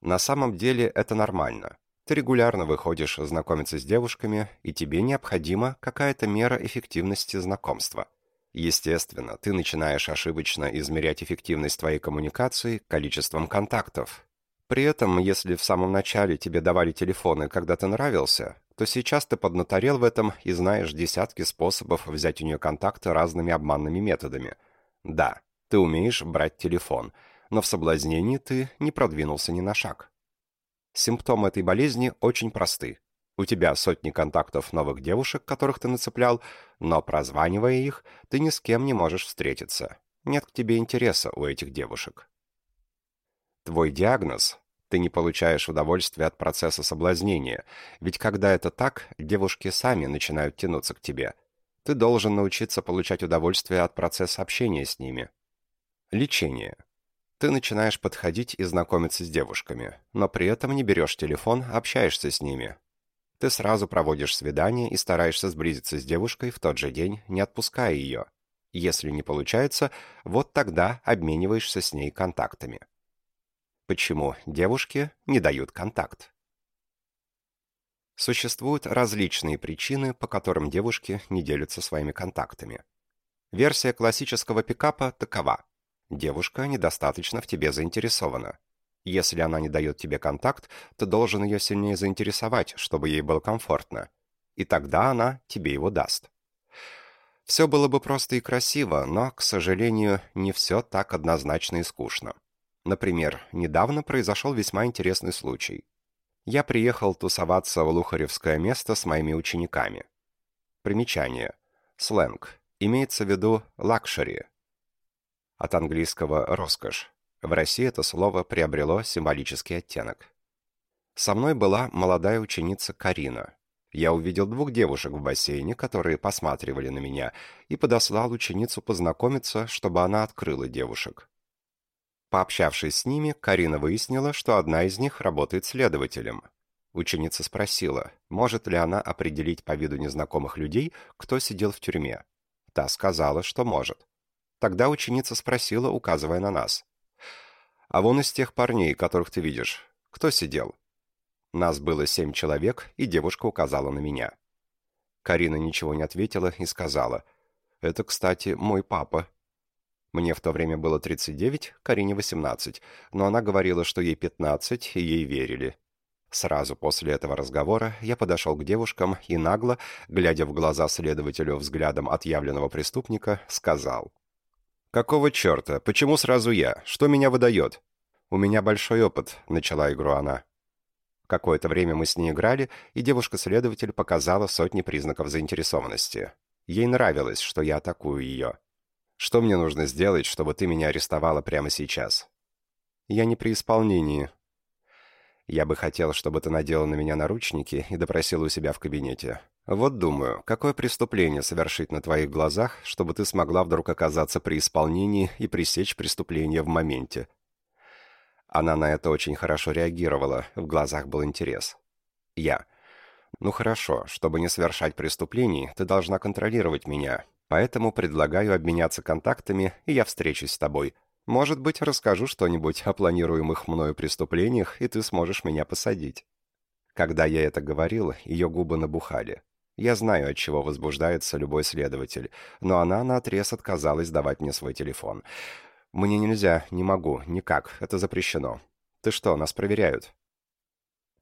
На самом деле это нормально. Ты регулярно выходишь знакомиться с девушками, и тебе необходима какая-то мера эффективности знакомства. Естественно, ты начинаешь ошибочно измерять эффективность твоей коммуникации количеством контактов. При этом, если в самом начале тебе давали телефоны, когда ты нравился, то сейчас ты поднаторел в этом и знаешь десятки способов взять у нее контакты разными обманными методами. Да, ты умеешь брать телефон, но в соблазнении ты не продвинулся ни на шаг. Симптомы этой болезни очень просты. У тебя сотни контактов новых девушек, которых ты нацеплял, но, прозванивая их, ты ни с кем не можешь встретиться. Нет к тебе интереса у этих девушек. Твой диагноз – ты не получаешь удовольствия от процесса соблазнения, ведь когда это так, девушки сами начинают тянуться к тебе. Ты должен научиться получать удовольствие от процесса общения с ними. Лечение – ты начинаешь подходить и знакомиться с девушками, но при этом не берешь телефон, общаешься с ними. Ты сразу проводишь свидание и стараешься сблизиться с девушкой в тот же день, не отпуская ее. Если не получается, вот тогда обмениваешься с ней контактами. Почему девушки не дают контакт? Существуют различные причины, по которым девушки не делятся своими контактами. Версия классического пикапа такова. Девушка недостаточно в тебе заинтересована. Если она не дает тебе контакт, ты должен ее сильнее заинтересовать, чтобы ей было комфортно. И тогда она тебе его даст. Все было бы просто и красиво, но, к сожалению, не все так однозначно и скучно. Например, недавно произошел весьма интересный случай. Я приехал тусоваться в Лухаревское место с моими учениками. Примечание. Сленг. Имеется в виду лакшери, от английского «роскошь». В России это слово приобрело символический оттенок. Со мной была молодая ученица Карина. Я увидел двух девушек в бассейне, которые посматривали на меня, и подослал ученицу познакомиться, чтобы она открыла девушек. Пообщавшись с ними, Карина выяснила, что одна из них работает следователем. Ученица спросила, может ли она определить по виду незнакомых людей, кто сидел в тюрьме. Та сказала, что может. Тогда ученица спросила, указывая на нас. «А вон из тех парней, которых ты видишь, кто сидел?» Нас было семь человек, и девушка указала на меня. Карина ничего не ответила и сказала, «Это, кстати, мой папа». Мне в то время было 39, Карине 18, но она говорила, что ей 15, и ей верили. Сразу после этого разговора я подошел к девушкам и нагло, глядя в глаза следователю взглядом отъявленного преступника, сказал. «Какого черта? Почему сразу я? Что меня выдает?» «У меня большой опыт», — начала игру она. Какое-то время мы с ней играли, и девушка-следователь показала сотни признаков заинтересованности. Ей нравилось, что я атакую ее. Что мне нужно сделать, чтобы ты меня арестовала прямо сейчас? Я не при исполнении. Я бы хотел, чтобы ты надела на меня наручники и допросила у себя в кабинете. Вот думаю, какое преступление совершить на твоих глазах, чтобы ты смогла вдруг оказаться при исполнении и пресечь преступление в моменте. Она на это очень хорошо реагировала, в глазах был интерес. Я. Ну хорошо, чтобы не совершать преступлений, ты должна контролировать меня, Поэтому предлагаю обменяться контактами, и я встречусь с тобой. Может быть, расскажу что-нибудь о планируемых мною преступлениях, и ты сможешь меня посадить». Когда я это говорил, ее губы набухали. Я знаю, от чего возбуждается любой следователь, но она наотрез отказалась давать мне свой телефон. «Мне нельзя, не могу, никак, это запрещено. Ты что, нас проверяют?»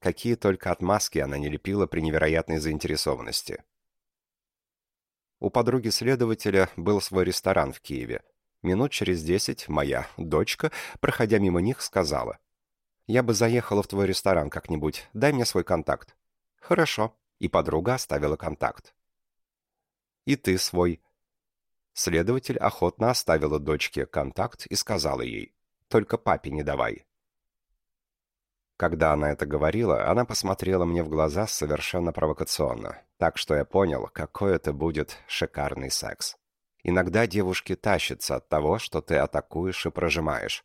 Какие только отмазки она не лепила при невероятной заинтересованности. У подруги следователя был свой ресторан в Киеве. Минут через десять моя дочка, проходя мимо них, сказала. «Я бы заехала в твой ресторан как-нибудь. Дай мне свой контакт». «Хорошо». И подруга оставила контакт. «И ты свой». Следователь охотно оставила дочке контакт и сказала ей. «Только папе не давай». Когда она это говорила, она посмотрела мне в глаза совершенно провокационно, так что я понял, какой это будет шикарный секс. Иногда девушки тащатся от того, что ты атакуешь и прожимаешь.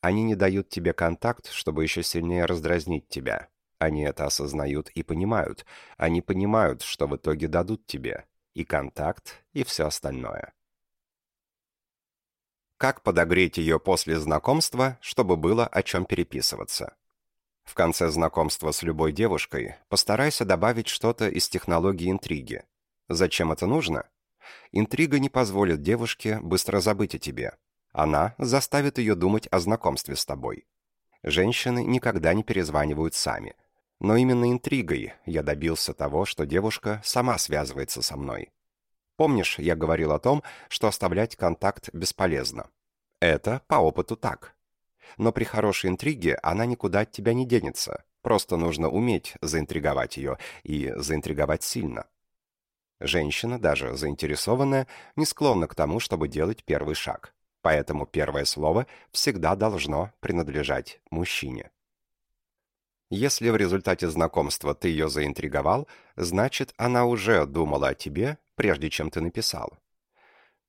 Они не дают тебе контакт, чтобы еще сильнее раздразнить тебя. Они это осознают и понимают. Они понимают, что в итоге дадут тебе. И контакт, и все остальное. Как подогреть ее после знакомства, чтобы было о чем переписываться? В конце знакомства с любой девушкой постарайся добавить что-то из технологии интриги. Зачем это нужно? Интрига не позволит девушке быстро забыть о тебе. Она заставит ее думать о знакомстве с тобой. Женщины никогда не перезванивают сами. Но именно интригой я добился того, что девушка сама связывается со мной. Помнишь, я говорил о том, что оставлять контакт бесполезно? Это по опыту так но при хорошей интриге она никуда от тебя не денется. Просто нужно уметь заинтриговать ее, и заинтриговать сильно. Женщина, даже заинтересованная, не склонна к тому, чтобы делать первый шаг. Поэтому первое слово всегда должно принадлежать мужчине. Если в результате знакомства ты ее заинтриговал, значит, она уже думала о тебе, прежде чем ты написал.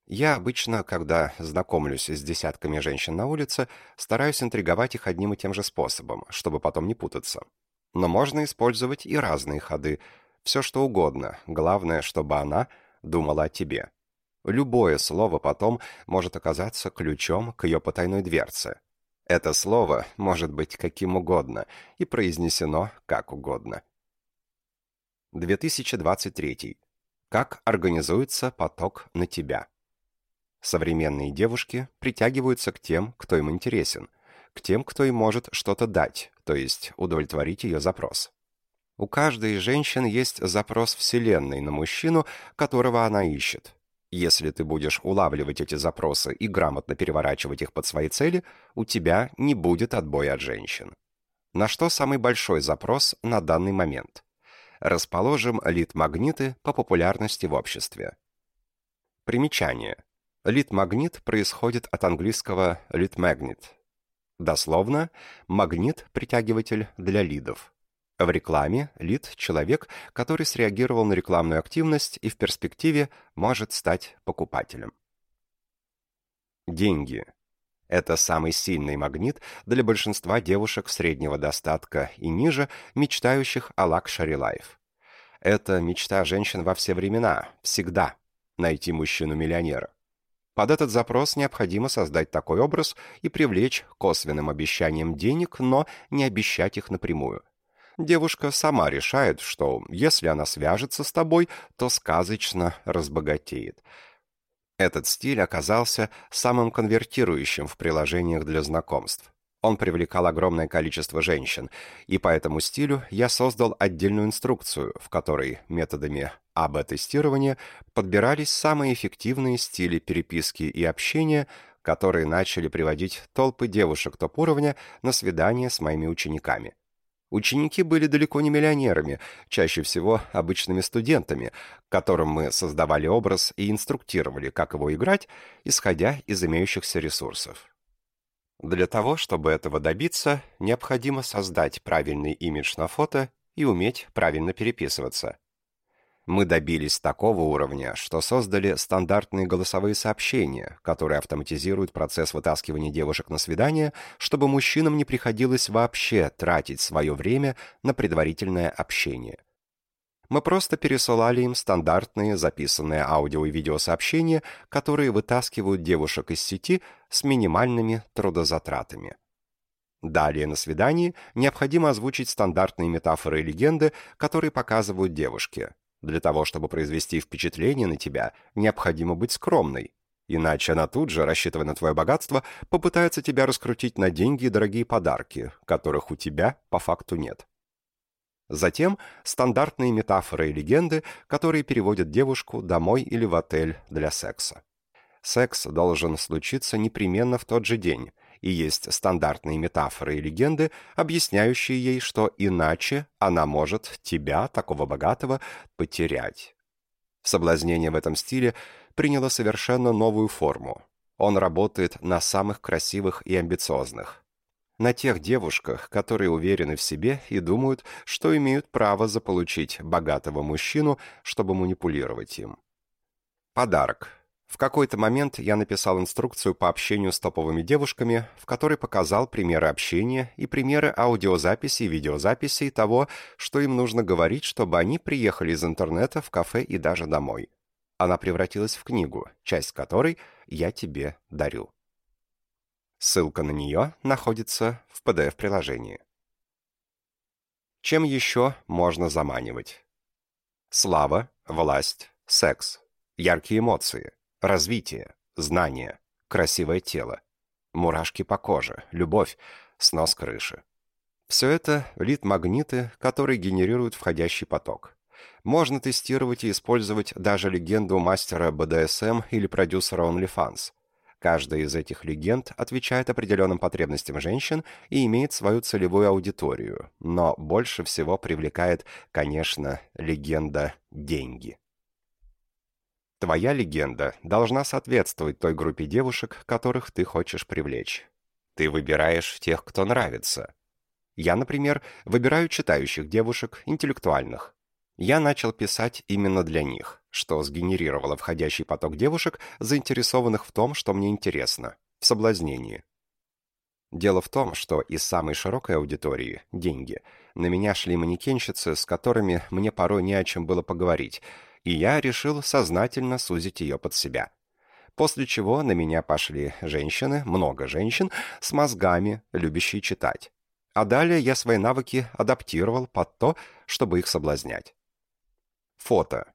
Я обычно, когда знакомлюсь с десятками женщин на улице, стараюсь интриговать их одним и тем же способом, чтобы потом не путаться. Но можно использовать и разные ходы, все что угодно, главное, чтобы она думала о тебе. Любое слово потом может оказаться ключом к ее потайной дверце. Это слово может быть каким угодно и произнесено как угодно. 2023. Как организуется поток на тебя? Современные девушки притягиваются к тем, кто им интересен, к тем, кто им может что-то дать, то есть удовлетворить ее запрос. У каждой из женщин есть запрос Вселенной на мужчину, которого она ищет. Если ты будешь улавливать эти запросы и грамотно переворачивать их под свои цели, у тебя не будет отбоя от женщин. На что самый большой запрос на данный момент? Расположим лид-магниты по популярности в обществе. Примечание. Лид-магнит происходит от английского lead magnet. Дословно, магнит-притягиватель для лидов. В рекламе лид – человек, который среагировал на рекламную активность и в перспективе может стать покупателем. Деньги. Это самый сильный магнит для большинства девушек среднего достатка и ниже, мечтающих о luxury life. Это мечта женщин во все времена, всегда, найти мужчину-миллионера. Под этот запрос необходимо создать такой образ и привлечь косвенным обещанием денег, но не обещать их напрямую. Девушка сама решает, что если она свяжется с тобой, то сказочно разбогатеет. Этот стиль оказался самым конвертирующим в приложениях для знакомств. Он привлекал огромное количество женщин, и по этому стилю я создал отдельную инструкцию, в которой методами АБ-тестирования подбирались самые эффективные стили переписки и общения, которые начали приводить толпы девушек топ-уровня на свидания с моими учениками. Ученики были далеко не миллионерами, чаще всего обычными студентами, которым мы создавали образ и инструктировали, как его играть, исходя из имеющихся ресурсов. Для того, чтобы этого добиться, необходимо создать правильный имидж на фото и уметь правильно переписываться. Мы добились такого уровня, что создали стандартные голосовые сообщения, которые автоматизируют процесс вытаскивания девушек на свидание, чтобы мужчинам не приходилось вообще тратить свое время на предварительное общение. Мы просто пересылали им стандартные записанные аудио и видеосообщения, которые вытаскивают девушек из сети с минимальными трудозатратами. Далее на свидании необходимо озвучить стандартные метафоры и легенды, которые показывают девушке. Для того, чтобы произвести впечатление на тебя, необходимо быть скромной. Иначе она тут же, рассчитывая на твое богатство, попытается тебя раскрутить на деньги и дорогие подарки, которых у тебя по факту нет. Затем стандартные метафоры и легенды, которые переводят девушку домой или в отель для секса. Секс должен случиться непременно в тот же день, и есть стандартные метафоры и легенды, объясняющие ей, что иначе она может тебя, такого богатого, потерять. Соблазнение в этом стиле приняло совершенно новую форму. Он работает на самых красивых и амбициозных. На тех девушках, которые уверены в себе и думают, что имеют право заполучить богатого мужчину, чтобы манипулировать им. Подарок. В какой-то момент я написал инструкцию по общению с топовыми девушками, в которой показал примеры общения и примеры аудиозаписи и видеозаписей того, что им нужно говорить, чтобы они приехали из интернета в кафе и даже домой. Она превратилась в книгу, часть которой я тебе дарю. Ссылка на нее находится в PDF-приложении. Чем еще можно заманивать? Слава, власть, секс, яркие эмоции – Развитие, знания, красивое тело, мурашки по коже, любовь, снос крыши. Все это лид-магниты, которые генерируют входящий поток. Можно тестировать и использовать даже легенду мастера БДСМ или продюсера OnlyFans. Каждая из этих легенд отвечает определенным потребностям женщин и имеет свою целевую аудиторию, но больше всего привлекает, конечно, легенда «деньги». Твоя легенда должна соответствовать той группе девушек, которых ты хочешь привлечь. Ты выбираешь тех, кто нравится. Я, например, выбираю читающих девушек, интеллектуальных. Я начал писать именно для них, что сгенерировало входящий поток девушек, заинтересованных в том, что мне интересно, в соблазнении. Дело в том, что из самой широкой аудитории – деньги – на меня шли манекенщицы, с которыми мне порой не о чем было поговорить – и я решил сознательно сузить ее под себя. После чего на меня пошли женщины, много женщин, с мозгами, любящие читать. А далее я свои навыки адаптировал под то, чтобы их соблазнять. Фото.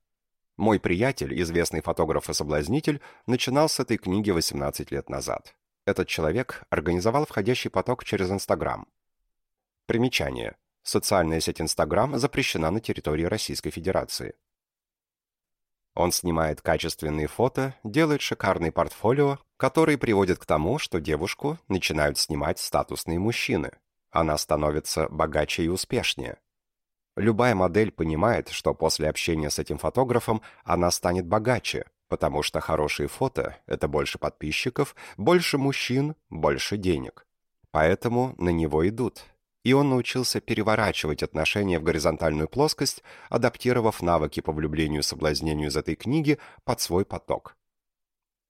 Мой приятель, известный фотограф и соблазнитель, начинал с этой книги 18 лет назад. Этот человек организовал входящий поток через Инстаграм. Примечание. Социальная сеть Инстаграм запрещена на территории Российской Федерации. Он снимает качественные фото, делает шикарный портфолио, который приводит к тому, что девушку начинают снимать статусные мужчины. Она становится богаче и успешнее. Любая модель понимает, что после общения с этим фотографом она станет богаче, потому что хорошие фото – это больше подписчиков, больше мужчин, больше денег. Поэтому на него идут. И он научился переворачивать отношения в горизонтальную плоскость, адаптировав навыки по влюблению и соблазнению из этой книги под свой поток.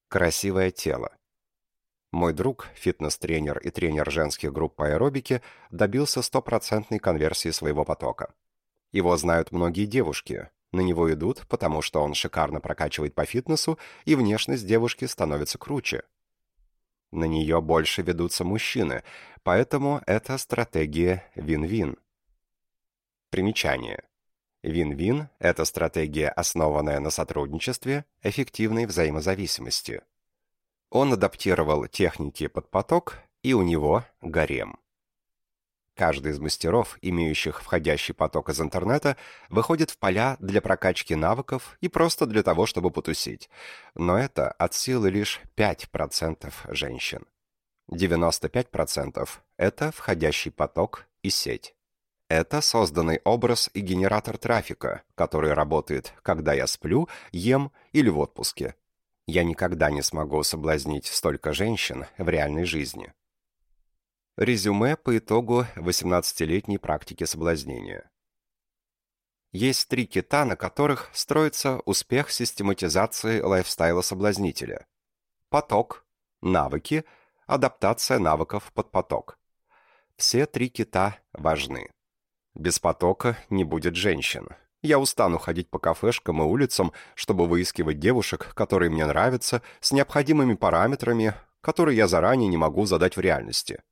Красивое тело. Мой друг, фитнес-тренер и тренер женских групп по аэробике, добился стопроцентной конверсии своего потока. Его знают многие девушки, на него идут, потому что он шикарно прокачивает по фитнесу, и внешность девушки становится круче. На нее больше ведутся мужчины, поэтому это стратегия вин-вин. Примечание. Вин-вин – это стратегия, основанная на сотрудничестве, эффективной взаимозависимости. Он адаптировал техники под поток, и у него гарем. Каждый из мастеров, имеющих входящий поток из интернета, выходит в поля для прокачки навыков и просто для того, чтобы потусить. Но это от силы лишь 5% женщин. 95% — это входящий поток и сеть. Это созданный образ и генератор трафика, который работает, когда я сплю, ем или в отпуске. Я никогда не смогу соблазнить столько женщин в реальной жизни. Резюме по итогу 18-летней практики соблазнения. Есть три кита, на которых строится успех систематизации лайфстайла соблазнителя. Поток, навыки, адаптация навыков под поток. Все три кита важны. Без потока не будет женщин. Я устану ходить по кафешкам и улицам, чтобы выискивать девушек, которые мне нравятся, с необходимыми параметрами, которые я заранее не могу задать в реальности.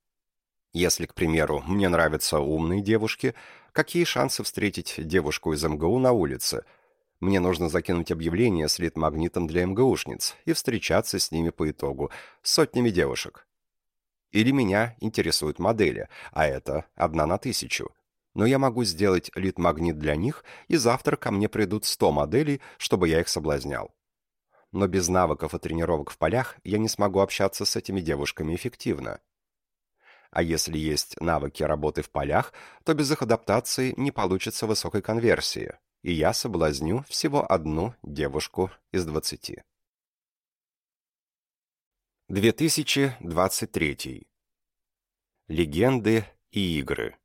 Если, к примеру, мне нравятся умные девушки, какие шансы встретить девушку из МГУ на улице? Мне нужно закинуть объявление с лид-магнитом для МГУшниц и встречаться с ними по итогу, с сотнями девушек. Или меня интересуют модели, а это одна на тысячу. Но я могу сделать лид-магнит для них, и завтра ко мне придут 100 моделей, чтобы я их соблазнял. Но без навыков и тренировок в полях я не смогу общаться с этими девушками эффективно. А если есть навыки работы в полях, то без их адаптации не получится высокой конверсии, и я соблазню всего одну девушку из двадцати. 2023. Легенды и игры.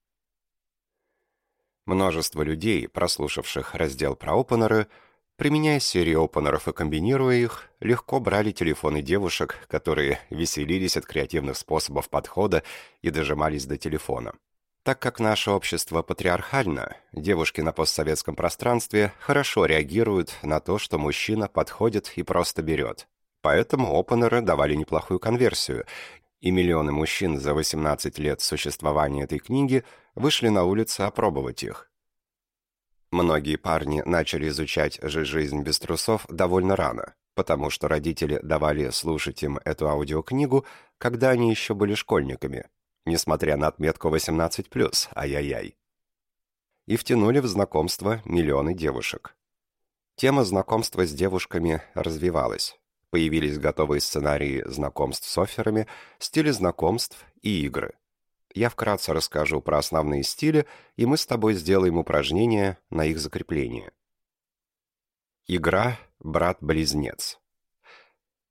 Множество людей, прослушавших раздел про опенеры, Применяя серию опенеров и комбинируя их, легко брали телефоны девушек, которые веселились от креативных способов подхода и дожимались до телефона. Так как наше общество патриархально, девушки на постсоветском пространстве хорошо реагируют на то, что мужчина подходит и просто берет. Поэтому опенеры давали неплохую конверсию, и миллионы мужчин за 18 лет существования этой книги вышли на улицы опробовать их. Многие парни начали изучать жизнь без трусов довольно рано, потому что родители давали слушать им эту аудиокнигу, когда они еще были школьниками, несмотря на отметку 18+, ай-яй-яй. И втянули в знакомство миллионы девушек. Тема знакомства с девушками развивалась. Появились готовые сценарии знакомств с офферами, стили знакомств и игры. Я вкратце расскажу про основные стили, и мы с тобой сделаем упражнения на их закрепление. Игра «Брат-близнец».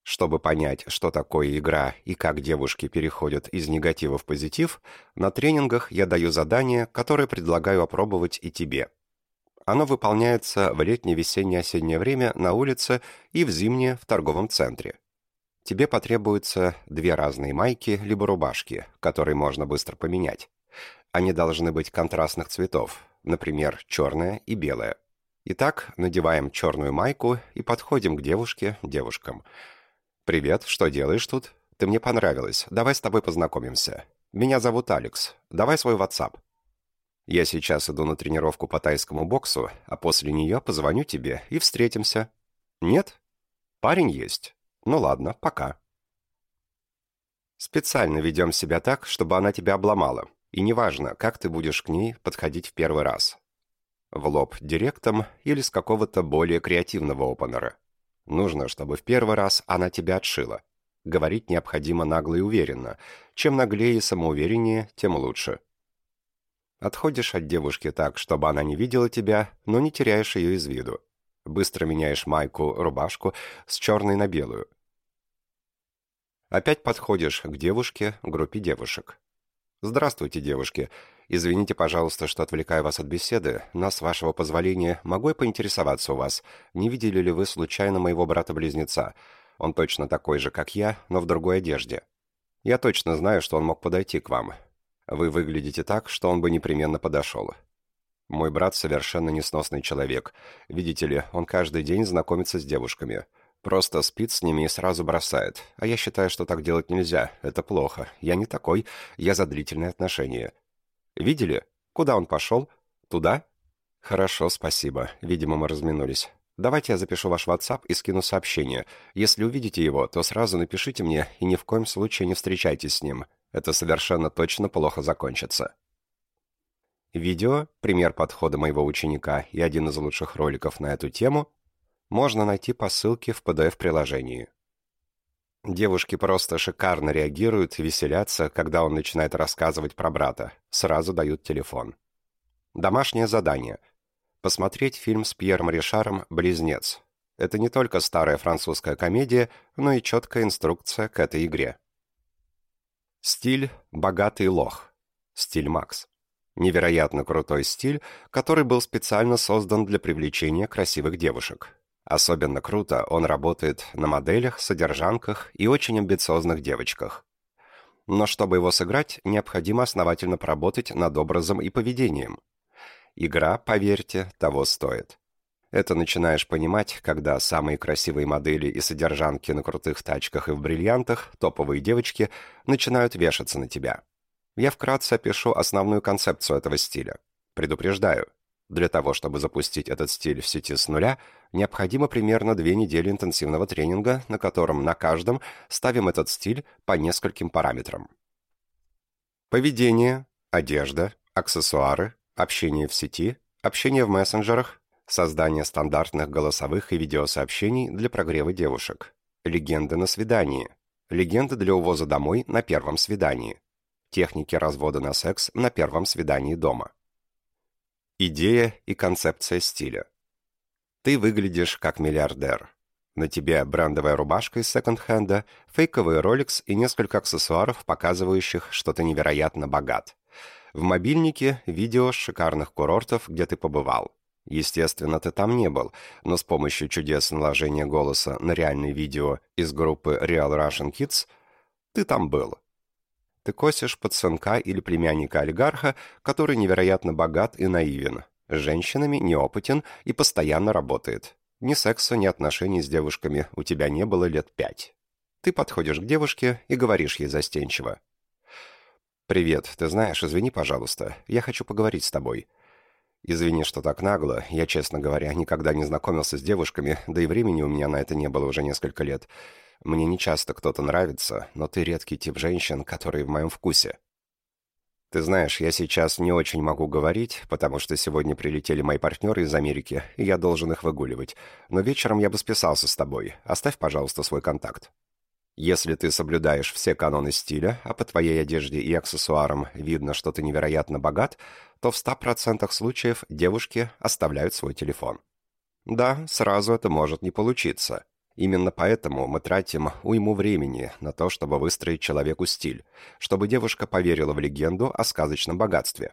Чтобы понять, что такое игра и как девушки переходят из негатива в позитив, на тренингах я даю задание, которое предлагаю опробовать и тебе. Оно выполняется в летнее-весеннее-осеннее время на улице и в зимнее в торговом центре. Тебе потребуются две разные майки либо рубашки, которые можно быстро поменять. Они должны быть контрастных цветов, например, черная и белая. Итак, надеваем черную майку и подходим к девушке, девушкам. «Привет, что делаешь тут? Ты мне понравилась, давай с тобой познакомимся. Меня зовут Алекс, давай свой WhatsApp». Я сейчас иду на тренировку по тайскому боксу, а после нее позвоню тебе и встретимся. Нет? Парень есть. Ну ладно, пока. Специально ведем себя так, чтобы она тебя обломала. И неважно, как ты будешь к ней подходить в первый раз. В лоб директом или с какого-то более креативного опенера. Нужно, чтобы в первый раз она тебя отшила. Говорить необходимо нагло и уверенно. Чем наглее и самоувереннее, тем лучше. Отходишь от девушки так, чтобы она не видела тебя, но не теряешь ее из виду. Быстро меняешь майку, рубашку с черной на белую. Опять подходишь к девушке, группе девушек. Здравствуйте, девушки. Извините, пожалуйста, что отвлекаю вас от беседы, но, с вашего позволения, могу я поинтересоваться у вас, не видели ли вы случайно моего брата-близнеца? Он точно такой же, как я, но в другой одежде. Я точно знаю, что он мог подойти к вам. Вы выглядите так, что он бы непременно подошел. Мой брат совершенно несносный человек. Видите ли, он каждый день знакомится с девушками. Просто спит с ними и сразу бросает. А я считаю, что так делать нельзя. Это плохо. Я не такой. Я за длительные отношения. Видели? Куда он пошел? Туда? Хорошо, спасибо. Видимо, мы разминулись. Давайте я запишу ваш WhatsApp и скину сообщение. Если увидите его, то сразу напишите мне и ни в коем случае не встречайтесь с ним. Это совершенно точно плохо закончится. Видео, пример подхода моего ученика и один из лучших роликов на эту тему можно найти по ссылке в PDF-приложении. Девушки просто шикарно реагируют веселятся, когда он начинает рассказывать про брата. Сразу дают телефон. Домашнее задание. Посмотреть фильм с Пьером Ришаром «Близнец». Это не только старая французская комедия, но и четкая инструкция к этой игре. Стиль «Богатый лох». Стиль Макс. Невероятно крутой стиль, который был специально создан для привлечения красивых девушек. Особенно круто он работает на моделях, содержанках и очень амбициозных девочках. Но чтобы его сыграть, необходимо основательно поработать над образом и поведением. Игра, поверьте, того стоит. Это начинаешь понимать, когда самые красивые модели и содержанки на крутых тачках и в бриллиантах, топовые девочки, начинают вешаться на тебя. Я вкратце опишу основную концепцию этого стиля. Предупреждаю, для того, чтобы запустить этот стиль в сети с нуля, необходимо примерно две недели интенсивного тренинга, на котором на каждом ставим этот стиль по нескольким параметрам. Поведение, одежда, аксессуары, общение в сети, общение в мессенджерах, создание стандартных голосовых и видеосообщений для прогрева девушек, легенды на свидании, легенды для увоза домой на первом свидании, техники развода на секс на первом свидании дома. Идея и концепция стиля. Ты выглядишь как миллиардер. На тебе брендовая рубашка из секонд-хенда, фейковый Rolex и несколько аксессуаров, показывающих, что ты невероятно богат. В мобильнике видео с шикарных курортов, где ты побывал. Естественно, ты там не был, но с помощью чудес наложения голоса на реальное видео из группы Real Russian Kids ты там был. Ты косишь под сынка или племянника олигарха, который невероятно богат и наивен, с женщинами неопытен и постоянно работает. Ни секса, ни отношений с девушками у тебя не было лет пять. Ты подходишь к девушке и говоришь ей застенчиво. «Привет, ты знаешь, извини, пожалуйста, я хочу поговорить с тобой». «Извини, что так нагло. Я, честно говоря, никогда не знакомился с девушками, да и времени у меня на это не было уже несколько лет. Мне не часто кто-то нравится, но ты редкий тип женщин, которые в моем вкусе. Ты знаешь, я сейчас не очень могу говорить, потому что сегодня прилетели мои партнеры из Америки, и я должен их выгуливать. Но вечером я бы списался с тобой. Оставь, пожалуйста, свой контакт. Если ты соблюдаешь все каноны стиля, а по твоей одежде и аксессуарам видно, что ты невероятно богат, то в 100% случаев девушки оставляют свой телефон. Да, сразу это может не получиться. Именно поэтому мы тратим уйму времени на то, чтобы выстроить человеку стиль, чтобы девушка поверила в легенду о сказочном богатстве.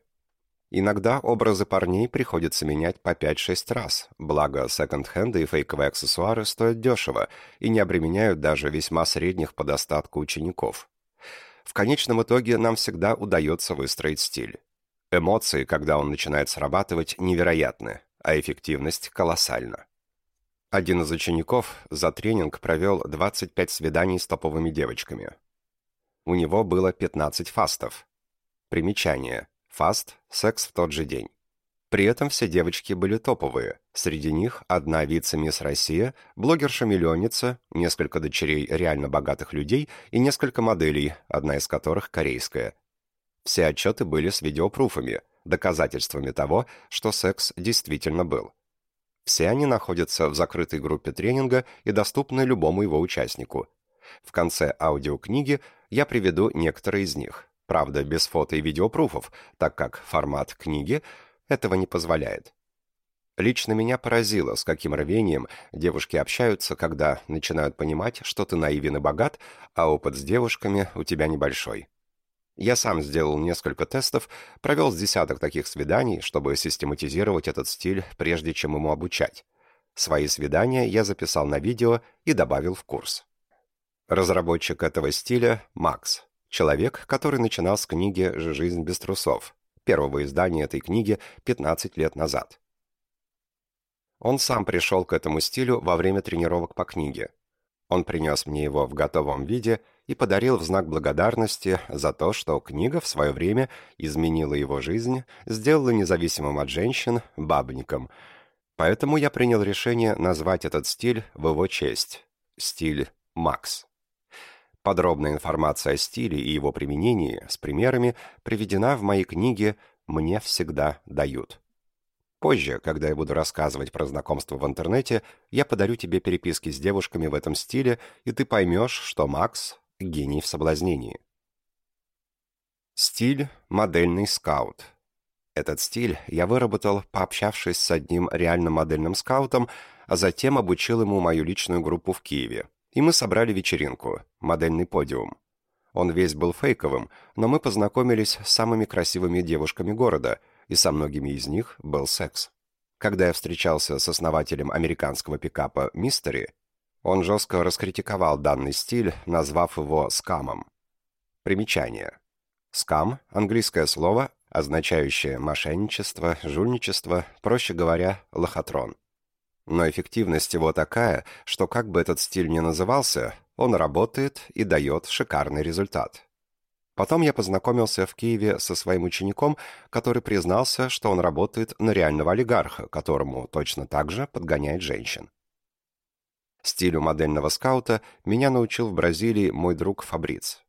Иногда образы парней приходится менять по 5-6 раз, благо секонд-хенды и фейковые аксессуары стоят дешево и не обременяют даже весьма средних по достатку учеников. В конечном итоге нам всегда удается выстроить стиль. Эмоции, когда он начинает срабатывать, невероятны, а эффективность колоссальна. Один из учеников за тренинг провел 25 свиданий с топовыми девочками. У него было 15 фастов. Примечание. Фаст – секс в тот же день. При этом все девочки были топовые. Среди них одна вице-мисс Россия, блогерша-миллионница, несколько дочерей реально богатых людей и несколько моделей, одна из которых корейская. Все отчеты были с видеопруфами, доказательствами того, что секс действительно был. Все они находятся в закрытой группе тренинга и доступны любому его участнику. В конце аудиокниги я приведу некоторые из них. Правда, без фото и видеопруфов, так как формат книги этого не позволяет. Лично меня поразило, с каким рвением девушки общаются, когда начинают понимать, что ты наивен и богат, а опыт с девушками у тебя небольшой. Я сам сделал несколько тестов, провел с десяток таких свиданий, чтобы систематизировать этот стиль, прежде чем ему обучать. Свои свидания я записал на видео и добавил в курс. Разработчик этого стиля – Макс. Человек, который начинал с книги «Жизнь без трусов», первого издания этой книги 15 лет назад. Он сам пришел к этому стилю во время тренировок по книге. Он принес мне его в готовом виде и подарил в знак благодарности за то, что книга в свое время изменила его жизнь, сделала независимым от женщин бабником. Поэтому я принял решение назвать этот стиль в его честь. Стиль Макс. Подробная информация о стиле и его применении с примерами приведена в моей книге «Мне всегда дают». Позже, когда я буду рассказывать про знакомство в интернете, я подарю тебе переписки с девушками в этом стиле, и ты поймешь, что Макс — гений в соблазнении. Стиль «Модельный скаут». Этот стиль я выработал, пообщавшись с одним реальным модельным скаутом, а затем обучил ему мою личную группу в Киеве. И мы собрали вечеринку, модельный подиум. Он весь был фейковым, но мы познакомились с самыми красивыми девушками города — и со многими из них был секс. Когда я встречался с основателем американского пикапа «Мистери», он жестко раскритиковал данный стиль, назвав его «скамом». Примечание. «Скам» — английское слово, означающее мошенничество, жульничество, проще говоря, лохотрон. Но эффективность его такая, что как бы этот стиль ни назывался, он работает и дает шикарный результат. Потом я познакомился в Киеве со своим учеником, который признался, что он работает на реального олигарха, которому точно так же подгоняет женщин. Стилю модельного скаута меня научил в Бразилии мой друг Фабриц.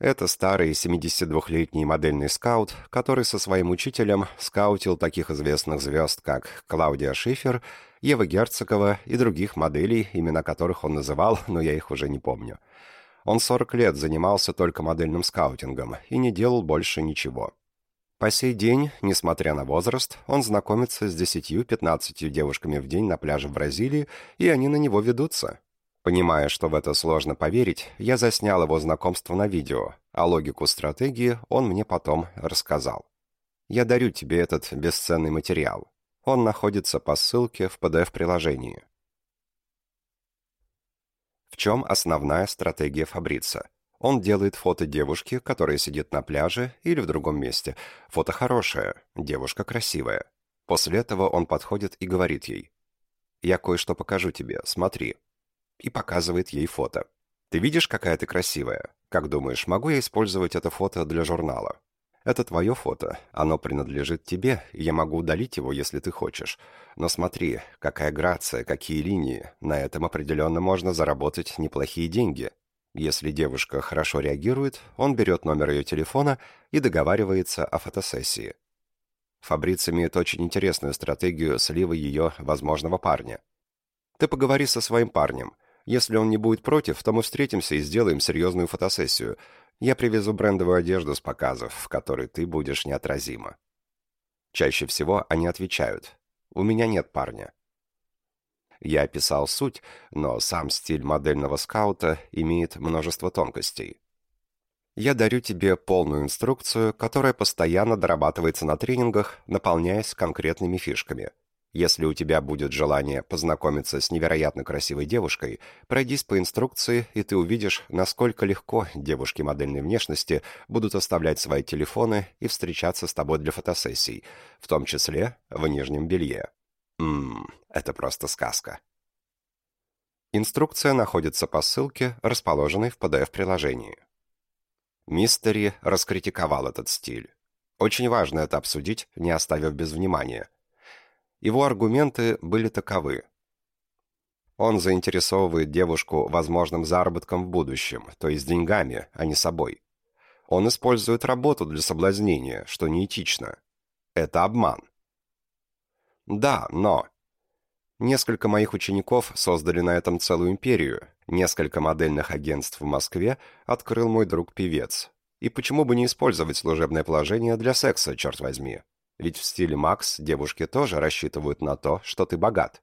Это старый 72-летний модельный скаут, который со своим учителем скаутил таких известных звезд, как Клаудия Шифер, Ева Герцогова и других моделей, имена которых он называл, но я их уже не помню. Он 40 лет занимался только модельным скаутингом и не делал больше ничего. По сей день, несмотря на возраст, он знакомится с 10-15 девушками в день на пляже в Бразилии, и они на него ведутся. Понимая, что в это сложно поверить, я заснял его знакомство на видео, а логику стратегии он мне потом рассказал. Я дарю тебе этот бесценный материал. Он находится по ссылке в PDF-приложении. В чем основная стратегия Фабрица? Он делает фото девушки, которая сидит на пляже или в другом месте. Фото хорошее, девушка красивая. После этого он подходит и говорит ей, «Я кое-что покажу тебе, смотри». И показывает ей фото. «Ты видишь, какая ты красивая? Как думаешь, могу я использовать это фото для журнала?» Это твое фото. Оно принадлежит тебе, и я могу удалить его, если ты хочешь. Но смотри, какая грация, какие линии. На этом определенно можно заработать неплохие деньги. Если девушка хорошо реагирует, он берет номер ее телефона и договаривается о фотосессии. Фабриц имеет очень интересную стратегию слива ее возможного парня. Ты поговори со своим парнем. Если он не будет против, то мы встретимся и сделаем серьезную фотосессию. Я привезу брендовую одежду с показов, в которой ты будешь неотразима. Чаще всего они отвечают «У меня нет парня». Я описал суть, но сам стиль модельного скаута имеет множество тонкостей. Я дарю тебе полную инструкцию, которая постоянно дорабатывается на тренингах, наполняясь конкретными фишками – если у тебя будет желание познакомиться с невероятно красивой девушкой, пройдись по инструкции, и ты увидишь, насколько легко девушки модельной внешности будут оставлять свои телефоны и встречаться с тобой для фотосессий, в том числе в нижнем белье. Ммм, это просто сказка. Инструкция находится по ссылке, расположенной в PDF-приложении. Мистери раскритиковал этот стиль. Очень важно это обсудить, не оставив без внимания – его аргументы были таковы. Он заинтересовывает девушку возможным заработком в будущем, то есть деньгами, а не собой. Он использует работу для соблазнения, что неэтично. Это обман. Да, но... Несколько моих учеников создали на этом целую империю. Несколько модельных агентств в Москве открыл мой друг-певец. И почему бы не использовать служебное положение для секса, черт возьми? Ведь в стиле Макс девушки тоже рассчитывают на то, что ты богат.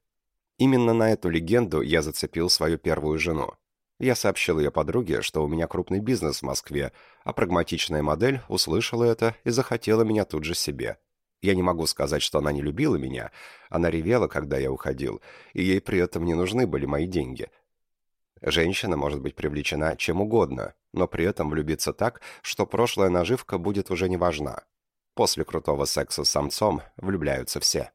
Именно на эту легенду я зацепил свою первую жену. Я сообщил ее подруге, что у меня крупный бизнес в Москве, а прагматичная модель услышала это и захотела меня тут же себе. Я не могу сказать, что она не любила меня. Она ревела, когда я уходил, и ей при этом не нужны были мои деньги. Женщина может быть привлечена чем угодно, но при этом влюбиться так, что прошлая наживка будет уже не важна. После крутого секса с самцом влюбляются все.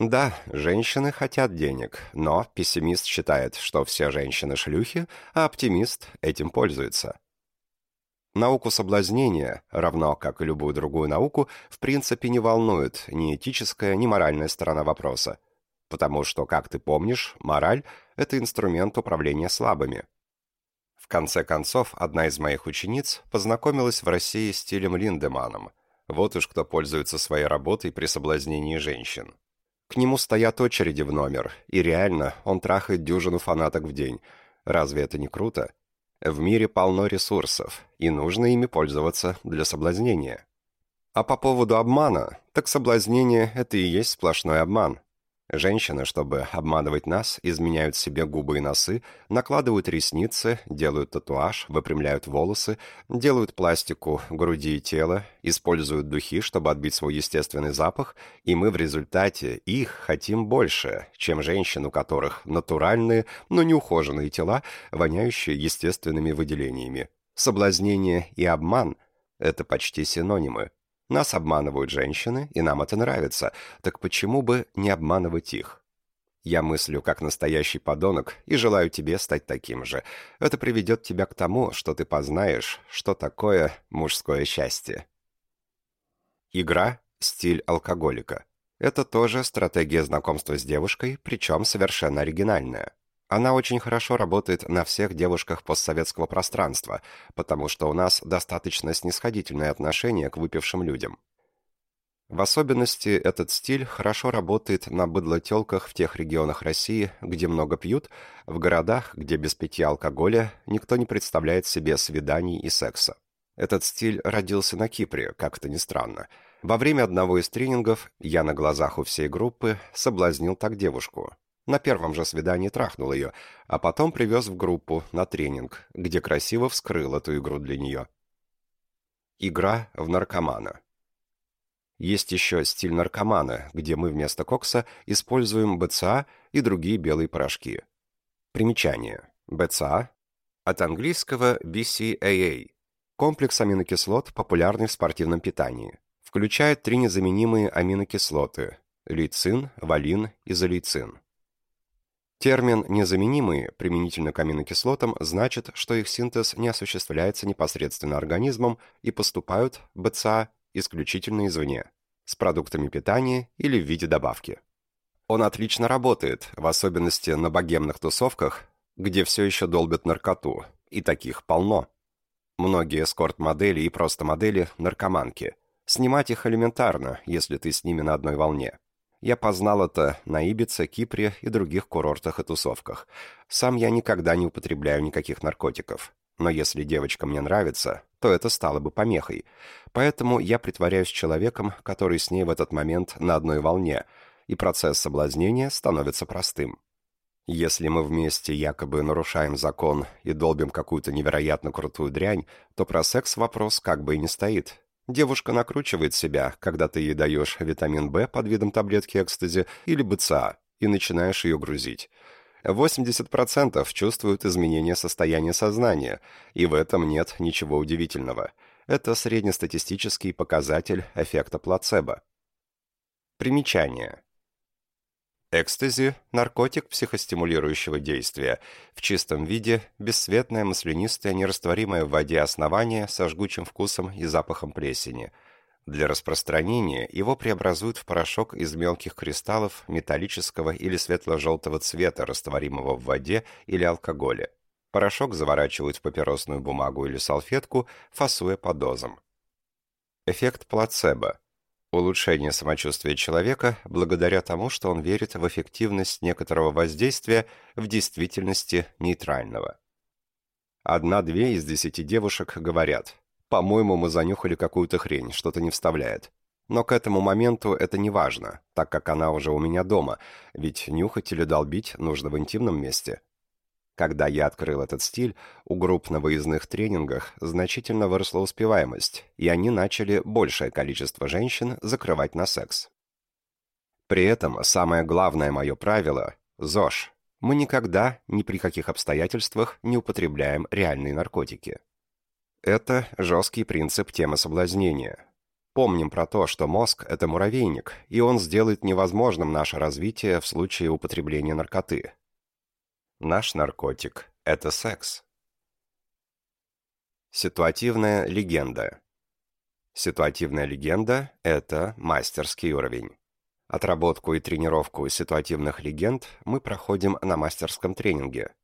Да, женщины хотят денег, но пессимист считает, что все женщины шлюхи, а оптимист этим пользуется. Науку соблазнения, равно как и любую другую науку, в принципе не волнует ни этическая, ни моральная сторона вопроса. Потому что, как ты помнишь, мораль – это инструмент управления слабыми. В конце концов, одна из моих учениц познакомилась в России с стилем Линдеманом. Вот уж кто пользуется своей работой при соблазнении женщин. К нему стоят очереди в номер, и реально он трахает дюжину фанаток в день. Разве это не круто? В мире полно ресурсов, и нужно ими пользоваться для соблазнения. А по поводу обмана, так соблазнение – это и есть сплошной обман. Женщины, чтобы обманывать нас, изменяют себе губы и носы, накладывают ресницы, делают татуаж, выпрямляют волосы, делают пластику груди и тела, используют духи, чтобы отбить свой естественный запах, и мы в результате их хотим больше, чем женщин, у которых натуральные, но неухоженные тела, воняющие естественными выделениями. Соблазнение и обман – это почти синонимы. Нас обманывают женщины, и нам это нравится. Так почему бы не обманывать их? Я мыслю как настоящий подонок и желаю тебе стать таким же. Это приведет тебя к тому, что ты познаешь, что такое мужское счастье. Игра – стиль алкоголика. Это тоже стратегия знакомства с девушкой, причем совершенно оригинальная. Она очень хорошо работает на всех девушках постсоветского пространства, потому что у нас достаточно снисходительное отношение к выпившим людям. В особенности этот стиль хорошо работает на быдлотелках в тех регионах России, где много пьют, в городах, где без питья алкоголя никто не представляет себе свиданий и секса. Этот стиль родился на Кипре, как это ни странно. Во время одного из тренингов я на глазах у всей группы соблазнил так девушку. На первом же свидании трахнул ее, а потом привез в группу на тренинг, где красиво вскрыл эту игру для нее. Игра в наркомана. Есть еще стиль наркомана, где мы вместо кокса используем БЦА и другие белые порошки. Примечание. БЦА от английского BCAA – комплекс аминокислот, популярный в спортивном питании. Включает три незаменимые аминокислоты – лейцин, валин, изолейцин. Термин «незаменимые» применительно к аминокислотам значит, что их синтез не осуществляется непосредственно организмом и поступают, БЦА, исключительно извне, с продуктами питания или в виде добавки. Он отлично работает, в особенности на богемных тусовках, где все еще долбят наркоту, и таких полно. Многие эскорт-модели и просто модели – наркоманки. Снимать их элементарно, если ты с ними на одной волне. Я познал это на Ибице, Кипре и других курортах и тусовках. Сам я никогда не употребляю никаких наркотиков. Но если девочка мне нравится, то это стало бы помехой. Поэтому я притворяюсь человеком, который с ней в этот момент на одной волне, и процесс соблазнения становится простым. Если мы вместе якобы нарушаем закон и долбим какую-то невероятно крутую дрянь, то про секс вопрос как бы и не стоит. Девушка накручивает себя, когда ты ей даешь витамин В под видом таблетки экстази или БЦА, и начинаешь ее грузить. 80% чувствуют изменение состояния сознания, и в этом нет ничего удивительного. Это среднестатистический показатель эффекта плацебо. Примечание. Экстази – наркотик психостимулирующего действия. В чистом виде – бесцветное, маслянистое, нерастворимое в воде основание со жгучим вкусом и запахом плесени. Для распространения его преобразуют в порошок из мелких кристаллов металлического или светло-желтого цвета, растворимого в воде или алкоголе. Порошок заворачивают в папиросную бумагу или салфетку, фасуя по дозам. Эффект плацебо – Улучшение самочувствия человека благодаря тому, что он верит в эффективность некоторого воздействия в действительности нейтрального. Одна-две из десяти девушек говорят, «По-моему, мы занюхали какую-то хрень, что-то не вставляет». Но к этому моменту это не важно, так как она уже у меня дома, ведь нюхать или долбить нужно в интимном месте. Когда я открыл этот стиль, у групп на выездных тренингах значительно выросла успеваемость, и они начали большее количество женщин закрывать на секс. При этом самое главное мое правило – ЗОЖ. Мы никогда, ни при каких обстоятельствах не употребляем реальные наркотики. Это жесткий принцип темы соблазнения. Помним про то, что мозг – это муравейник, и он сделает невозможным наше развитие в случае употребления наркоты. Наш наркотик – это секс. Ситуативная легенда. Ситуативная легенда – это мастерский уровень. Отработку и тренировку ситуативных легенд мы проходим на мастерском тренинге.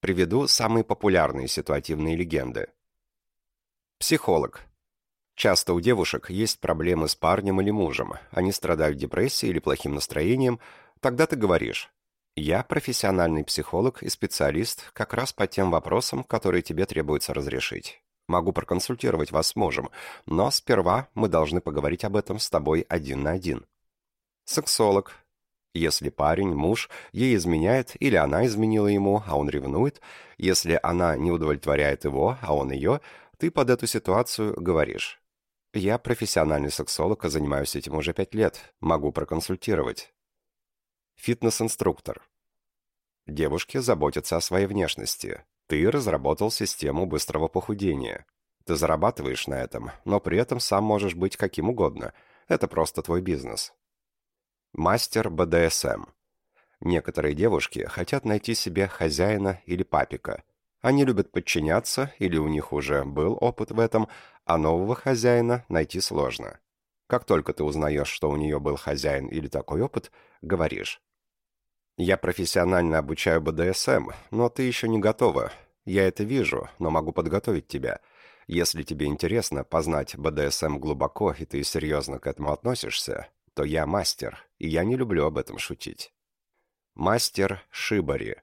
Приведу самые популярные ситуативные легенды. Психолог. Часто у девушек есть проблемы с парнем или мужем, они страдают депрессией или плохим настроением, тогда ты говоришь «Я профессиональный психолог и специалист как раз по тем вопросам, которые тебе требуется разрешить. Могу проконсультировать вас с мужем, но сперва мы должны поговорить об этом с тобой один на один. Сексолог. Если парень, муж, ей изменяет или она изменила ему, а он ревнует, если она не удовлетворяет его, а он ее, ты под эту ситуацию говоришь. Я профессиональный сексолог и занимаюсь этим уже пять лет. Могу проконсультировать. Фитнес-инструктор. Девушки заботятся о своей внешности. Ты разработал систему быстрого похудения. Ты зарабатываешь на этом, но при этом сам можешь быть каким угодно. Это просто твой бизнес. Мастер БДСМ. Некоторые девушки хотят найти себе хозяина или папика. Они любят подчиняться, или у них уже был опыт в этом, а нового хозяина найти сложно. Как только ты узнаешь, что у нее был хозяин или такой опыт, говоришь я профессионально обучаю БДСМ, но ты еще не готова. Я это вижу, но могу подготовить тебя. Если тебе интересно познать БДСМ глубоко, и ты серьезно к этому относишься, то я мастер, и я не люблю об этом шутить. Мастер Шибари.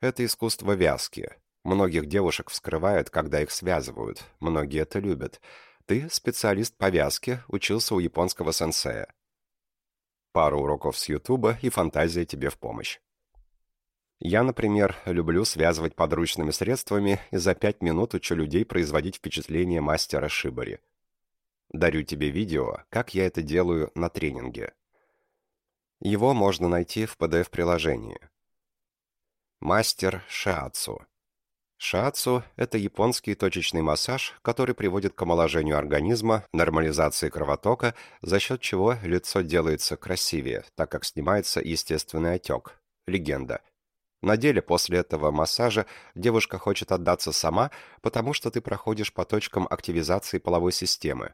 Это искусство вязки. Многих девушек вскрывают, когда их связывают. Многие это любят. Ты, специалист по вязке, учился у японского сенсея пару уроков с Ютуба, и фантазия тебе в помощь. Я, например, люблю связывать подручными средствами и за пять минут учу людей производить впечатление мастера Шибари. Дарю тебе видео, как я это делаю на тренинге. Его можно найти в PDF-приложении. Мастер Шиацу. Шиацу – это японский точечный массаж, который приводит к омоложению организма, нормализации кровотока, за счет чего лицо делается красивее, так как снимается естественный отек. Легенда. На деле после этого массажа девушка хочет отдаться сама, потому что ты проходишь по точкам активизации половой системы.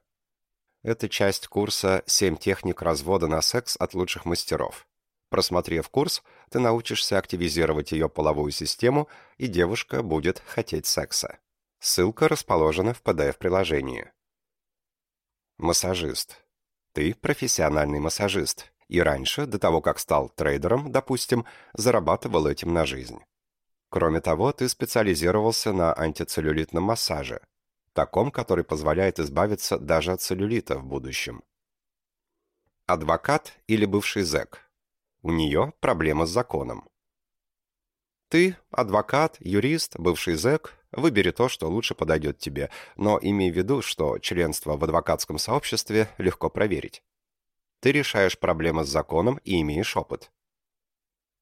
Это часть курса «7 техник развода на секс от лучших мастеров». Просмотрев курс, ты научишься активизировать ее половую систему, и девушка будет хотеть секса. Ссылка расположена в PDF-приложении. Массажист. Ты профессиональный массажист, и раньше, до того, как стал трейдером, допустим, зарабатывал этим на жизнь. Кроме того, ты специализировался на антицеллюлитном массаже, таком, который позволяет избавиться даже от целлюлита в будущем. Адвокат или бывший зэк. У нее проблема с законом. Ты, адвокат, юрист, бывший зэк, выбери то, что лучше подойдет тебе, но имей в виду, что членство в адвокатском сообществе легко проверить. Ты решаешь проблемы с законом и имеешь опыт.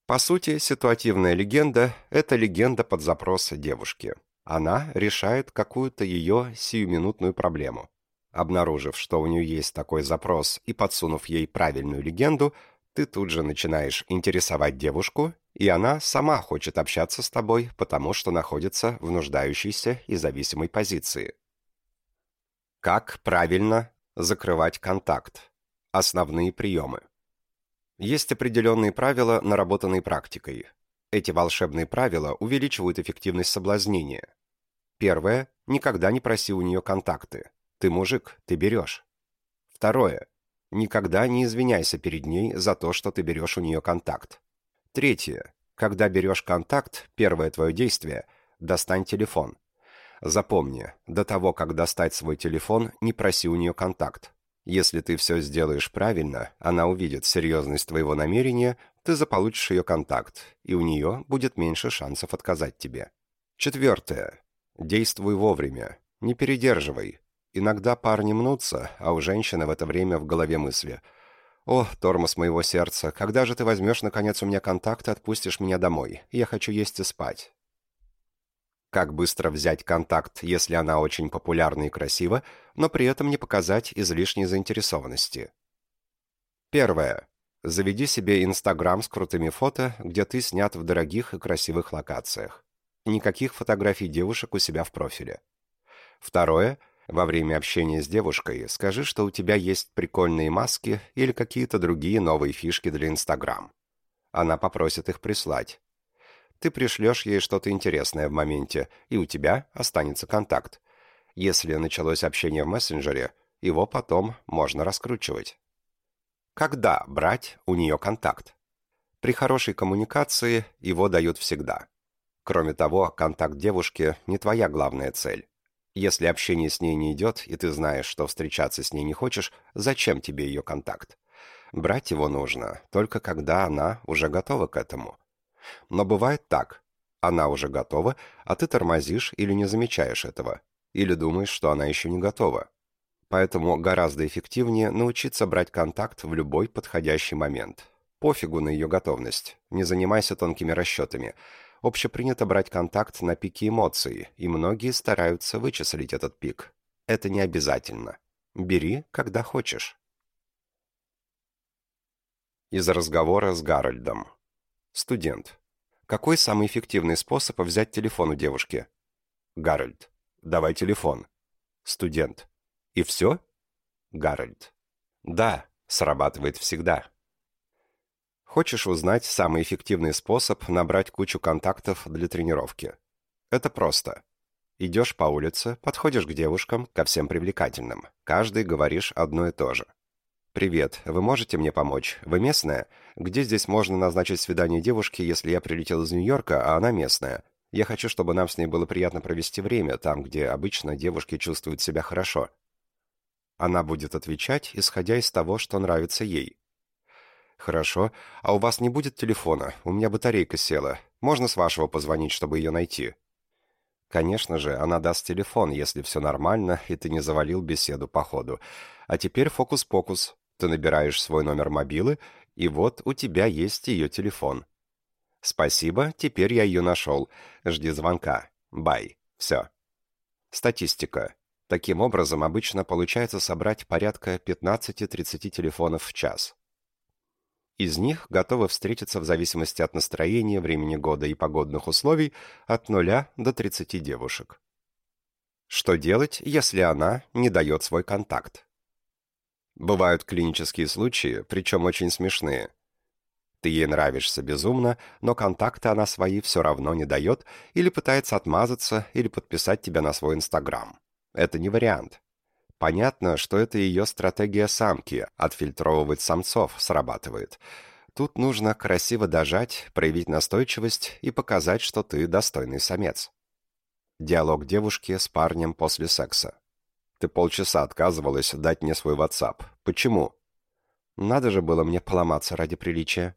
По сути, ситуативная легенда – это легенда под запрос девушки. Она решает какую-то ее сиюминутную проблему. Обнаружив, что у нее есть такой запрос и подсунув ей правильную легенду – ты тут же начинаешь интересовать девушку, и она сама хочет общаться с тобой, потому что находится в нуждающейся и зависимой позиции. Как правильно закрывать контакт? Основные приемы. Есть определенные правила, наработанные практикой. Эти волшебные правила увеличивают эффективность соблазнения. Первое. Никогда не проси у нее контакты. Ты мужик, ты берешь. Второе. Никогда не извиняйся перед ней за то, что ты берешь у нее контакт. Третье. Когда берешь контакт, первое твое действие – достань телефон. Запомни, до того, как достать свой телефон, не проси у нее контакт. Если ты все сделаешь правильно, она увидит серьезность твоего намерения, ты заполучишь ее контакт, и у нее будет меньше шансов отказать тебе. Четвертое. Действуй вовремя. Не передерживай. Иногда парни мнутся, а у женщины в это время в голове мысли. «О, тормоз моего сердца, когда же ты возьмешь, наконец, у меня контакт и отпустишь меня домой? Я хочу есть и спать». Как быстро взять контакт, если она очень популярна и красива, но при этом не показать излишней заинтересованности? Первое. Заведи себе Инстаграм с крутыми фото, где ты снят в дорогих и красивых локациях. Никаких фотографий девушек у себя в профиле. Второе. Во время общения с девушкой скажи, что у тебя есть прикольные маски или какие-то другие новые фишки для Инстаграм. Она попросит их прислать. Ты пришлешь ей что-то интересное в моменте, и у тебя останется контакт. Если началось общение в мессенджере, его потом можно раскручивать. Когда брать у нее контакт? При хорошей коммуникации его дают всегда. Кроме того, контакт девушки не твоя главная цель. Если общение с ней не идет, и ты знаешь, что встречаться с ней не хочешь, зачем тебе ее контакт? Брать его нужно, только когда она уже готова к этому. Но бывает так. Она уже готова, а ты тормозишь или не замечаешь этого. Или думаешь, что она еще не готова. Поэтому гораздо эффективнее научиться брать контакт в любой подходящий момент. Пофигу на ее готовность. Не занимайся тонкими расчетами. Общепринято брать контакт на пике эмоций, и многие стараются вычислить этот пик. Это не обязательно. Бери, когда хочешь. Из разговора с Гарольдом. Студент. Какой самый эффективный способ взять телефон у девушки? Гарольд. Давай телефон. Студент. И все? Гарольд. Да, срабатывает всегда. Хочешь узнать самый эффективный способ набрать кучу контактов для тренировки? Это просто. Идешь по улице, подходишь к девушкам, ко всем привлекательным. Каждый говоришь одно и то же. «Привет, вы можете мне помочь? Вы местная? Где здесь можно назначить свидание девушке, если я прилетел из Нью-Йорка, а она местная? Я хочу, чтобы нам с ней было приятно провести время, там, где обычно девушки чувствуют себя хорошо». Она будет отвечать, исходя из того, что нравится ей. «Хорошо. А у вас не будет телефона? У меня батарейка села. Можно с вашего позвонить, чтобы ее найти?» Конечно же, она даст телефон, если все нормально, и ты не завалил беседу по ходу. А теперь фокус-покус. Ты набираешь свой номер мобилы, и вот у тебя есть ее телефон. Спасибо, теперь я ее нашел. Жди звонка. Бай. Все. Статистика. Таким образом, обычно получается собрать порядка 15-30 телефонов в час. Из них готовы встретиться в зависимости от настроения, времени года и погодных условий от 0 до 30 девушек. Что делать, если она не дает свой контакт? Бывают клинические случаи, причем очень смешные. Ты ей нравишься безумно, но контакты она свои все равно не дает, или пытается отмазаться, или подписать тебя на свой Инстаграм. Это не вариант. Понятно, что это ее стратегия самки, отфильтровывать самцов срабатывает. Тут нужно красиво дожать, проявить настойчивость и показать, что ты достойный самец. Диалог девушки с парнем после секса. Ты полчаса отказывалась дать мне свой WhatsApp. Почему? Надо же было мне поломаться ради приличия.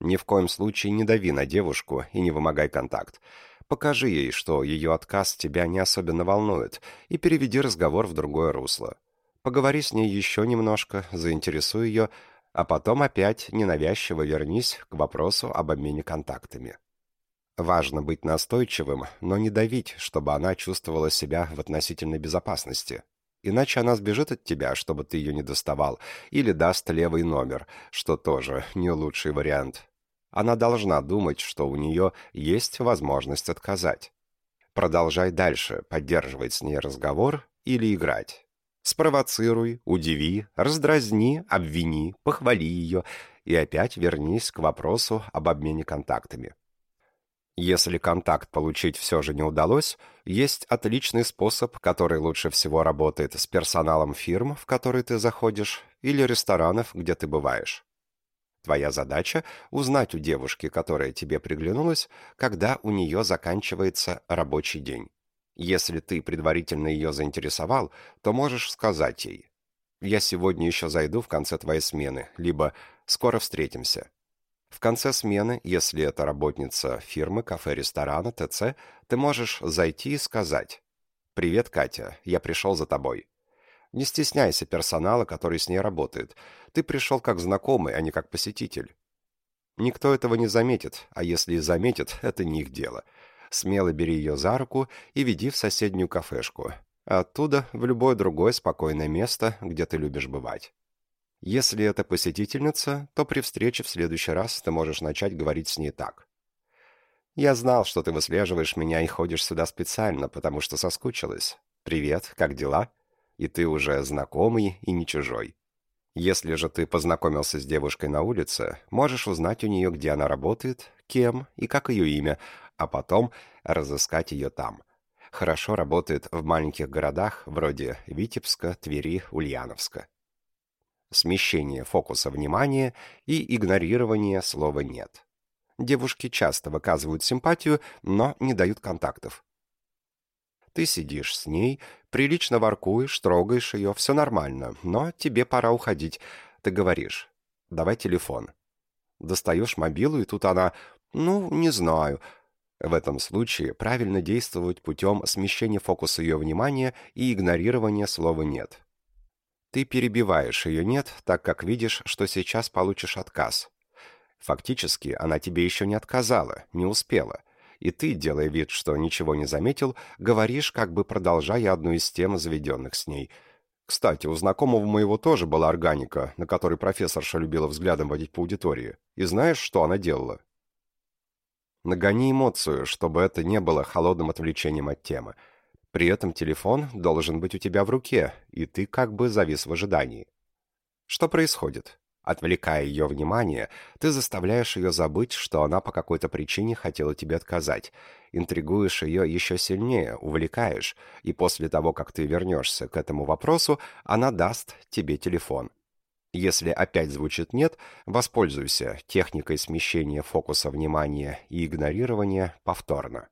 Ни в коем случае не дави на девушку и не вымогай контакт. Покажи ей, что ее отказ тебя не особенно волнует, и переведи разговор в другое русло. Поговори с ней еще немножко, заинтересуй ее, а потом опять ненавязчиво вернись к вопросу об обмене контактами. Важно быть настойчивым, но не давить, чтобы она чувствовала себя в относительной безопасности. Иначе она сбежит от тебя, чтобы ты ее не доставал, или даст левый номер, что тоже не лучший вариант. Она должна думать, что у нее есть возможность отказать. Продолжай дальше поддерживать с ней разговор или играть. Спровоцируй, удиви, раздразни, обвини, похвали ее и опять вернись к вопросу об обмене контактами. Если контакт получить все же не удалось, есть отличный способ, который лучше всего работает с персоналом фирм, в которые ты заходишь, или ресторанов, где ты бываешь. Твоя задача – узнать у девушки, которая тебе приглянулась, когда у нее заканчивается рабочий день. Если ты предварительно ее заинтересовал, то можешь сказать ей «Я сегодня еще зайду в конце твоей смены», либо «Скоро встретимся». В конце смены, если это работница фирмы, кафе, ресторана, ТЦ, ты можешь зайти и сказать «Привет, Катя, я пришел за тобой». Не стесняйся персонала, который с ней работает. Ты пришел как знакомый, а не как посетитель. Никто этого не заметит, а если и заметит, это не их дело. Смело бери ее за руку и веди в соседнюю кафешку. Оттуда в любое другое спокойное место, где ты любишь бывать. Если это посетительница, то при встрече в следующий раз ты можешь начать говорить с ней так. «Я знал, что ты выслеживаешь меня и ходишь сюда специально, потому что соскучилась. Привет, как дела?» И ты уже знакомый и не чужой. Если же ты познакомился с девушкой на улице, можешь узнать у нее, где она работает, кем и как ее имя, а потом разыскать ее там. Хорошо работает в маленьких городах вроде Витебска, Твери, Ульяновска смещение фокуса внимания и игнорирование слова «нет». Девушки часто выказывают симпатию, но не дают контактов. Ты сидишь с ней, прилично воркуешь, трогаешь ее, все нормально, но тебе пора уходить. Ты говоришь «давай телефон». Достаешь мобилу, и тут она «ну, не знаю». В этом случае правильно действовать путем смещения фокуса ее внимания и игнорирования слова «нет». Ты перебиваешь ее «нет», так как видишь, что сейчас получишь отказ. Фактически, она тебе еще не отказала, не успела. И ты, делая вид, что ничего не заметил, говоришь, как бы продолжая одну из тем, заведенных с ней. Кстати, у знакомого моего тоже была органика, на которой профессорша любила взглядом водить по аудитории. И знаешь, что она делала? Нагони эмоцию, чтобы это не было холодным отвлечением от темы. При этом телефон должен быть у тебя в руке, и ты как бы завис в ожидании. Что происходит? Отвлекая ее внимание, ты заставляешь ее забыть, что она по какой-то причине хотела тебе отказать. Интригуешь ее еще сильнее, увлекаешь, и после того, как ты вернешься к этому вопросу, она даст тебе телефон. Если опять звучит «нет», воспользуйся техникой смещения фокуса внимания и игнорирования повторно.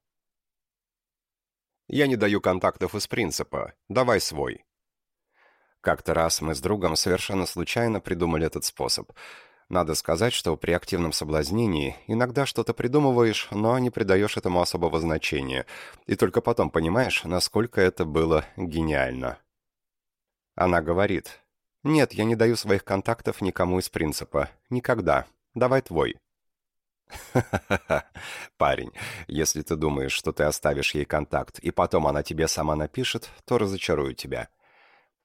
Я не даю контактов из принципа. Давай свой. Как-то раз мы с другом совершенно случайно придумали этот способ. Надо сказать, что при активном соблазнении иногда что-то придумываешь, но не придаешь этому особого значения, и только потом понимаешь, насколько это было гениально. Она говорит, «Нет, я не даю своих контактов никому из принципа. Никогда. Давай твой». Ха-ха-ха, парень, если ты думаешь, что ты оставишь ей контакт, и потом она тебе сама напишет, то разочарую тебя.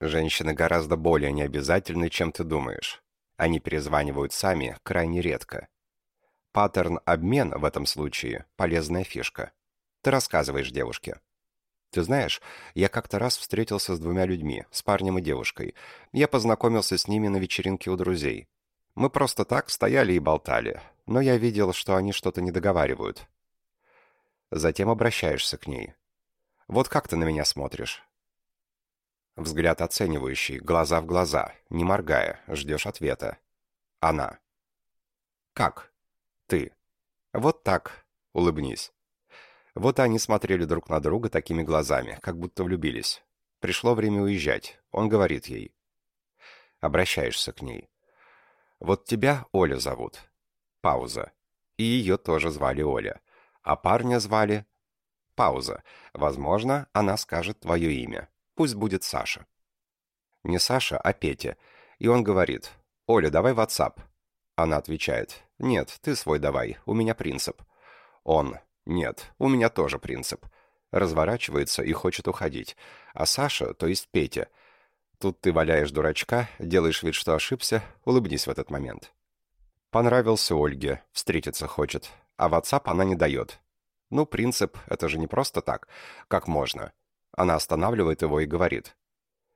Женщины гораздо более необязательны, чем ты думаешь. Они перезванивают сами крайне редко. Паттерн обмен в этом случае – полезная фишка. Ты рассказываешь девушке. Ты знаешь, я как-то раз встретился с двумя людьми, с парнем и девушкой. Я познакомился с ними на вечеринке у друзей. Мы просто так стояли и болтали, но я видел, что они что-то не договаривают. Затем обращаешься к ней. Вот как ты на меня смотришь? Взгляд оценивающий, глаза в глаза, не моргая, ждешь ответа. Она. Как? Ты. Вот так. Улыбнись. Вот они смотрели друг на друга такими глазами, как будто влюбились. Пришло время уезжать. Он говорит ей. Обращаешься к ней. Вот тебя Оля зовут. Пауза. И ее тоже звали Оля. А парня звали... Пауза. Возможно, она скажет твое имя. Пусть будет Саша. Не Саша, а Петя. И он говорит, «Оля, давай WhatsApp». Она отвечает, «Нет, ты свой давай, у меня принцип». Он, «Нет, у меня тоже принцип». Разворачивается и хочет уходить. А Саша, то есть Петя, Тут ты валяешь дурачка, делаешь вид, что ошибся, улыбнись в этот момент. Понравился Ольге, встретиться хочет, а WhatsApp она не дает. Ну, принцип, это же не просто так. Как можно? Она останавливает его и говорит.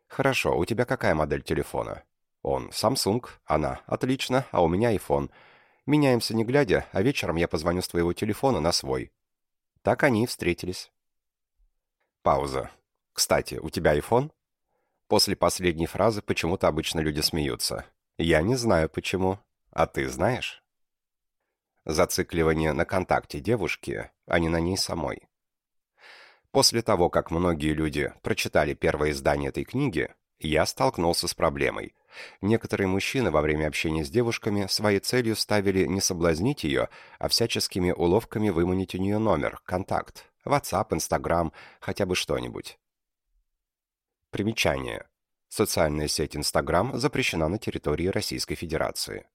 «Хорошо, у тебя какая модель телефона?» Он «Samsung», она «Отлично, а у меня iPhone». Меняемся не глядя, а вечером я позвоню с твоего телефона на свой. Так они и встретились. Пауза. «Кстати, у тебя iPhone?» После последней фразы почему-то обычно люди смеются. Я не знаю почему. А ты знаешь? Зацикливание на контакте девушки, а не на ней самой. После того, как многие люди прочитали первое издание этой книги, Я столкнулся с проблемой. Некоторые мужчины во время общения с девушками своей целью ставили не соблазнить ее, а всяческими уловками выманить у нее номер, контакт, WhatsApp, Instagram, хотя бы что-нибудь. Примечание. Социальная сеть Instagram запрещена на территории Российской Федерации.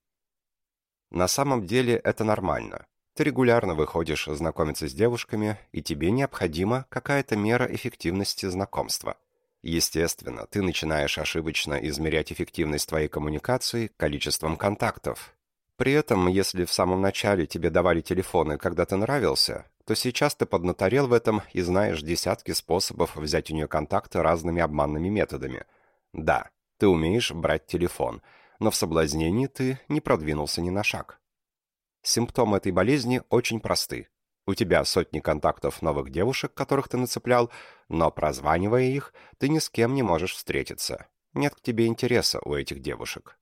На самом деле это нормально. Ты регулярно выходишь знакомиться с девушками, и тебе необходима какая-то мера эффективности знакомства. Естественно, ты начинаешь ошибочно измерять эффективность твоей коммуникации количеством контактов. При этом, если в самом начале тебе давали телефоны, когда ты нравился, то сейчас ты поднаторел в этом и знаешь десятки способов взять у нее контакты разными обманными методами. Да, ты умеешь брать телефон, но в соблазнении ты не продвинулся ни на шаг. Симптомы этой болезни очень просты. У тебя сотни контактов новых девушек, которых ты нацеплял, но, прозванивая их, ты ни с кем не можешь встретиться. Нет к тебе интереса у этих девушек.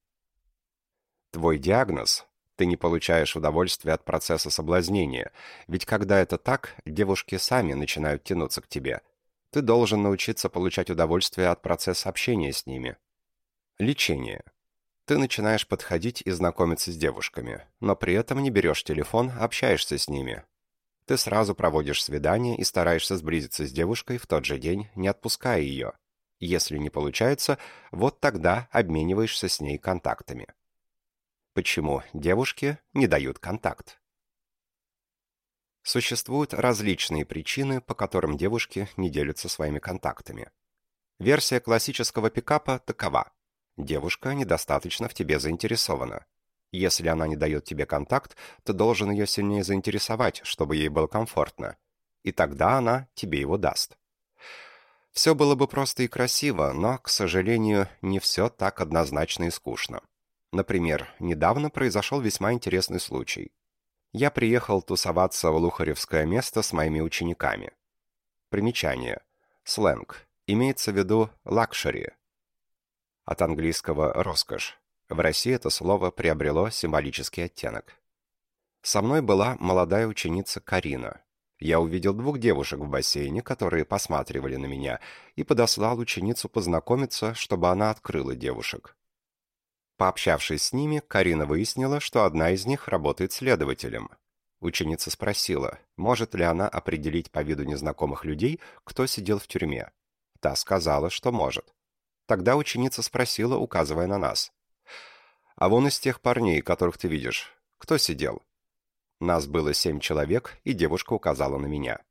Твой диагноз – ты не получаешь удовольствия от процесса соблазнения, ведь когда это так, девушки сами начинают тянуться к тебе. Ты должен научиться получать удовольствие от процесса общения с ними. Лечение – ты начинаешь подходить и знакомиться с девушками, но при этом не берешь телефон, общаешься с ними. Ты сразу проводишь свидание и стараешься сблизиться с девушкой в тот же день, не отпуская ее. Если не получается, вот тогда обмениваешься с ней контактами. Почему девушки не дают контакт? Существуют различные причины, по которым девушки не делятся своими контактами. Версия классического пикапа такова. Девушка недостаточно в тебе заинтересована. Если она не дает тебе контакт, ты должен ее сильнее заинтересовать, чтобы ей было комфортно. И тогда она тебе его даст. Все было бы просто и красиво, но, к сожалению, не все так однозначно и скучно. Например, недавно произошел весьма интересный случай. Я приехал тусоваться в лакшеревское место с моими учениками. Примечание. Сленг. Имеется в виду luxury, от английского «роскошь». В России это слово приобрело символический оттенок. Со мной была молодая ученица Карина. Я увидел двух девушек в бассейне, которые посматривали на меня, и подослал ученицу познакомиться, чтобы она открыла девушек. Пообщавшись с ними, Карина выяснила, что одна из них работает следователем. Ученица спросила, может ли она определить по виду незнакомых людей, кто сидел в тюрьме. Та сказала, что может. Тогда ученица спросила, указывая на нас. «А вон из тех парней, которых ты видишь, кто сидел?» Нас было семь человек, и девушка указала на меня.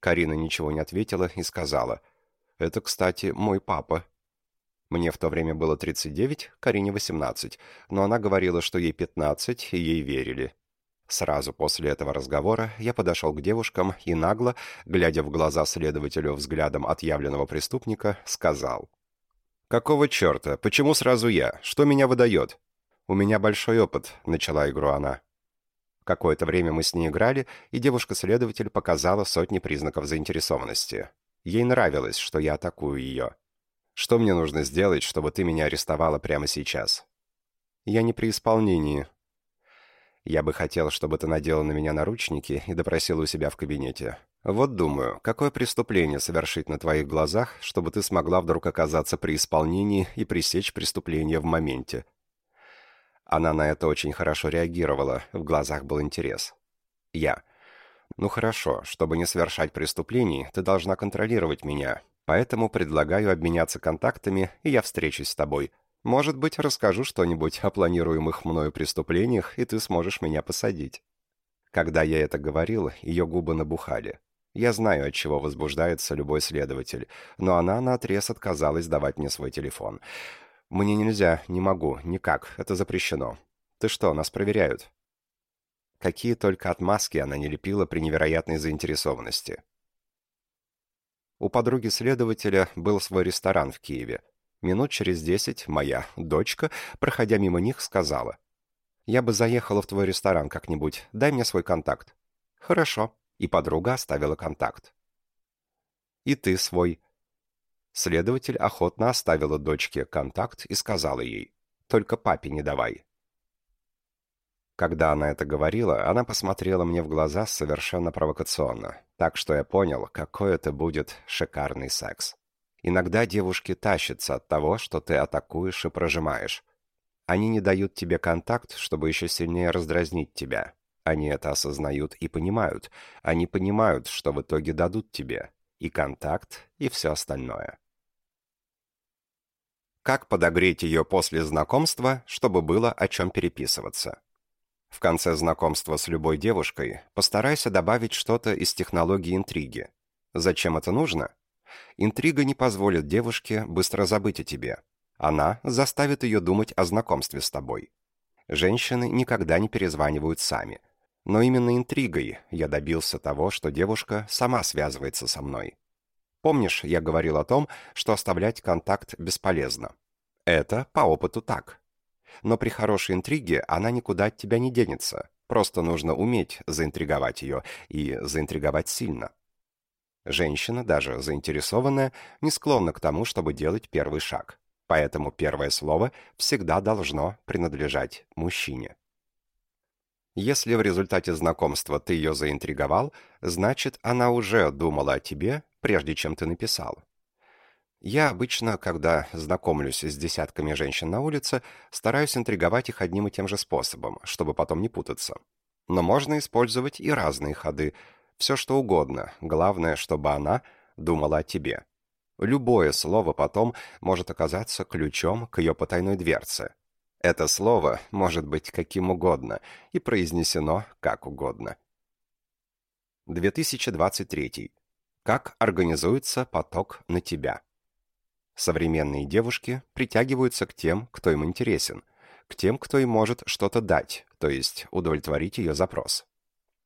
Карина ничего не ответила и сказала, «Это, кстати, мой папа». Мне в то время было 39, Карине 18, но она говорила, что ей 15, и ей верили. Сразу после этого разговора я подошел к девушкам и нагло, глядя в глаза следователю взглядом отъявленного преступника, сказал, «Какого черта? Почему сразу я? Что меня выдает?» «У меня большой опыт», — начала игру она. Какое-то время мы с ней играли, и девушка-следователь показала сотни признаков заинтересованности. Ей нравилось, что я атакую ее. «Что мне нужно сделать, чтобы ты меня арестовала прямо сейчас?» «Я не при исполнении», я бы хотел, чтобы ты надела на меня наручники и допросила у себя в кабинете. Вот думаю, какое преступление совершить на твоих глазах, чтобы ты смогла вдруг оказаться при исполнении и пресечь преступление в моменте. Она на это очень хорошо реагировала, в глазах был интерес. Я. Ну хорошо, чтобы не совершать преступлений, ты должна контролировать меня, поэтому предлагаю обменяться контактами, и я встречусь с тобой. Может быть, расскажу что-нибудь о планируемых мною преступлениях, и ты сможешь меня посадить». Когда я это говорил, ее губы набухали. Я знаю, от чего возбуждается любой следователь, но она наотрез отказалась давать мне свой телефон. «Мне нельзя, не могу, никак, это запрещено. Ты что, нас проверяют?» Какие только отмазки она не лепила при невероятной заинтересованности. У подруги следователя был свой ресторан в Киеве, Минут через десять моя дочка, проходя мимо них, сказала. «Я бы заехала в твой ресторан как-нибудь. Дай мне свой контакт». «Хорошо». И подруга оставила контакт. «И ты свой». Следователь охотно оставила дочке контакт и сказала ей. «Только папе не давай». Когда она это говорила, она посмотрела мне в глаза совершенно провокационно, так что я понял, какой это будет шикарный секс. Иногда девушки тащатся от того, что ты атакуешь и прожимаешь. Они не дают тебе контакт, чтобы еще сильнее раздразнить тебя. Они это осознают и понимают. Они понимают, что в итоге дадут тебе. И контакт, и все остальное. Как подогреть ее после знакомства, чтобы было о чем переписываться? В конце знакомства с любой девушкой постарайся добавить что-то из технологии интриги. Зачем это нужно? Интрига не позволит девушке быстро забыть о тебе. Она заставит ее думать о знакомстве с тобой. Женщины никогда не перезванивают сами. Но именно интригой я добился того, что девушка сама связывается со мной. Помнишь, я говорил о том, что оставлять контакт бесполезно? Это по опыту так. Но при хорошей интриге она никуда от тебя не денется. Просто нужно уметь заинтриговать ее, и заинтриговать сильно. Женщина, даже заинтересованная, не склонна к тому, чтобы делать первый шаг. Поэтому первое слово всегда должно принадлежать мужчине. Если в результате знакомства ты ее заинтриговал, значит, она уже думала о тебе, прежде чем ты написал. Я обычно, когда знакомлюсь с десятками женщин на улице, стараюсь интриговать их одним и тем же способом, чтобы потом не путаться. Но можно использовать и разные ходы, все что угодно, главное, чтобы она думала о тебе. Любое слово потом может оказаться ключом к ее потайной дверце. Это слово может быть каким угодно и произнесено как угодно. 2023. Как организуется поток на тебя? Современные девушки притягиваются к тем, кто им интересен, к тем, кто им может что-то дать, то есть удовлетворить ее запрос.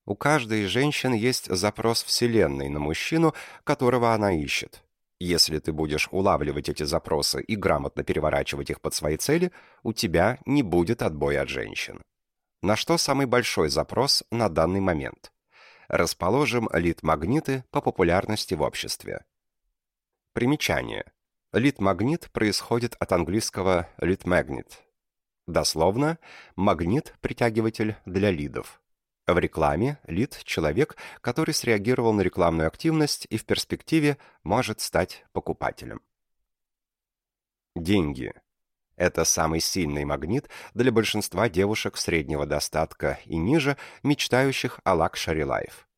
У каждой из женщин есть запрос Вселенной на мужчину, которого она ищет. Если ты будешь улавливать эти запросы и грамотно переворачивать их под свои цели, у тебя не будет отбоя от женщин. На что самый большой запрос на данный момент? Расположим лид-магниты по популярности в обществе. Примечание. Лид-магнит происходит от английского lead-magnet. Дословно, магнит-притягиватель для лидов. В рекламе лид – человек, который среагировал на рекламную активность и в перспективе может стать покупателем. Деньги. Это самый сильный магнит для большинства девушек среднего достатка и ниже, мечтающих о luxury life.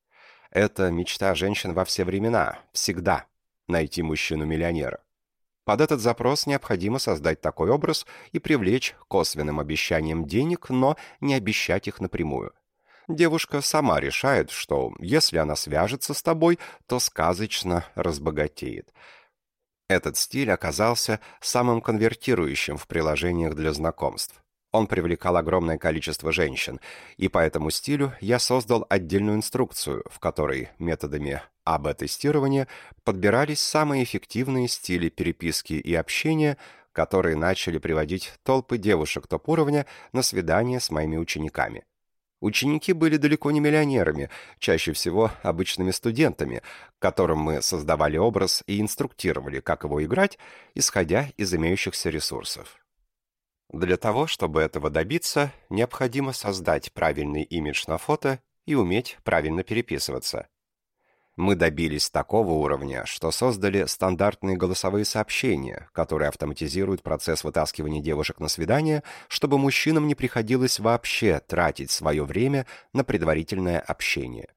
Это мечта женщин во все времена, всегда, найти мужчину-миллионера. Под этот запрос необходимо создать такой образ и привлечь косвенным обещанием денег, но не обещать их напрямую – девушка сама решает, что если она свяжется с тобой, то сказочно разбогатеет. Этот стиль оказался самым конвертирующим в приложениях для знакомств. Он привлекал огромное количество женщин, и по этому стилю я создал отдельную инструкцию, в которой методами АБ-тестирования подбирались самые эффективные стили переписки и общения, которые начали приводить толпы девушек топ-уровня на свидания с моими учениками. Ученики были далеко не миллионерами, чаще всего обычными студентами, которым мы создавали образ и инструктировали, как его играть, исходя из имеющихся ресурсов. Для того, чтобы этого добиться, необходимо создать правильный имидж на фото и уметь правильно переписываться. Мы добились такого уровня, что создали стандартные голосовые сообщения, которые автоматизируют процесс вытаскивания девушек на свидание, чтобы мужчинам не приходилось вообще тратить свое время на предварительное общение.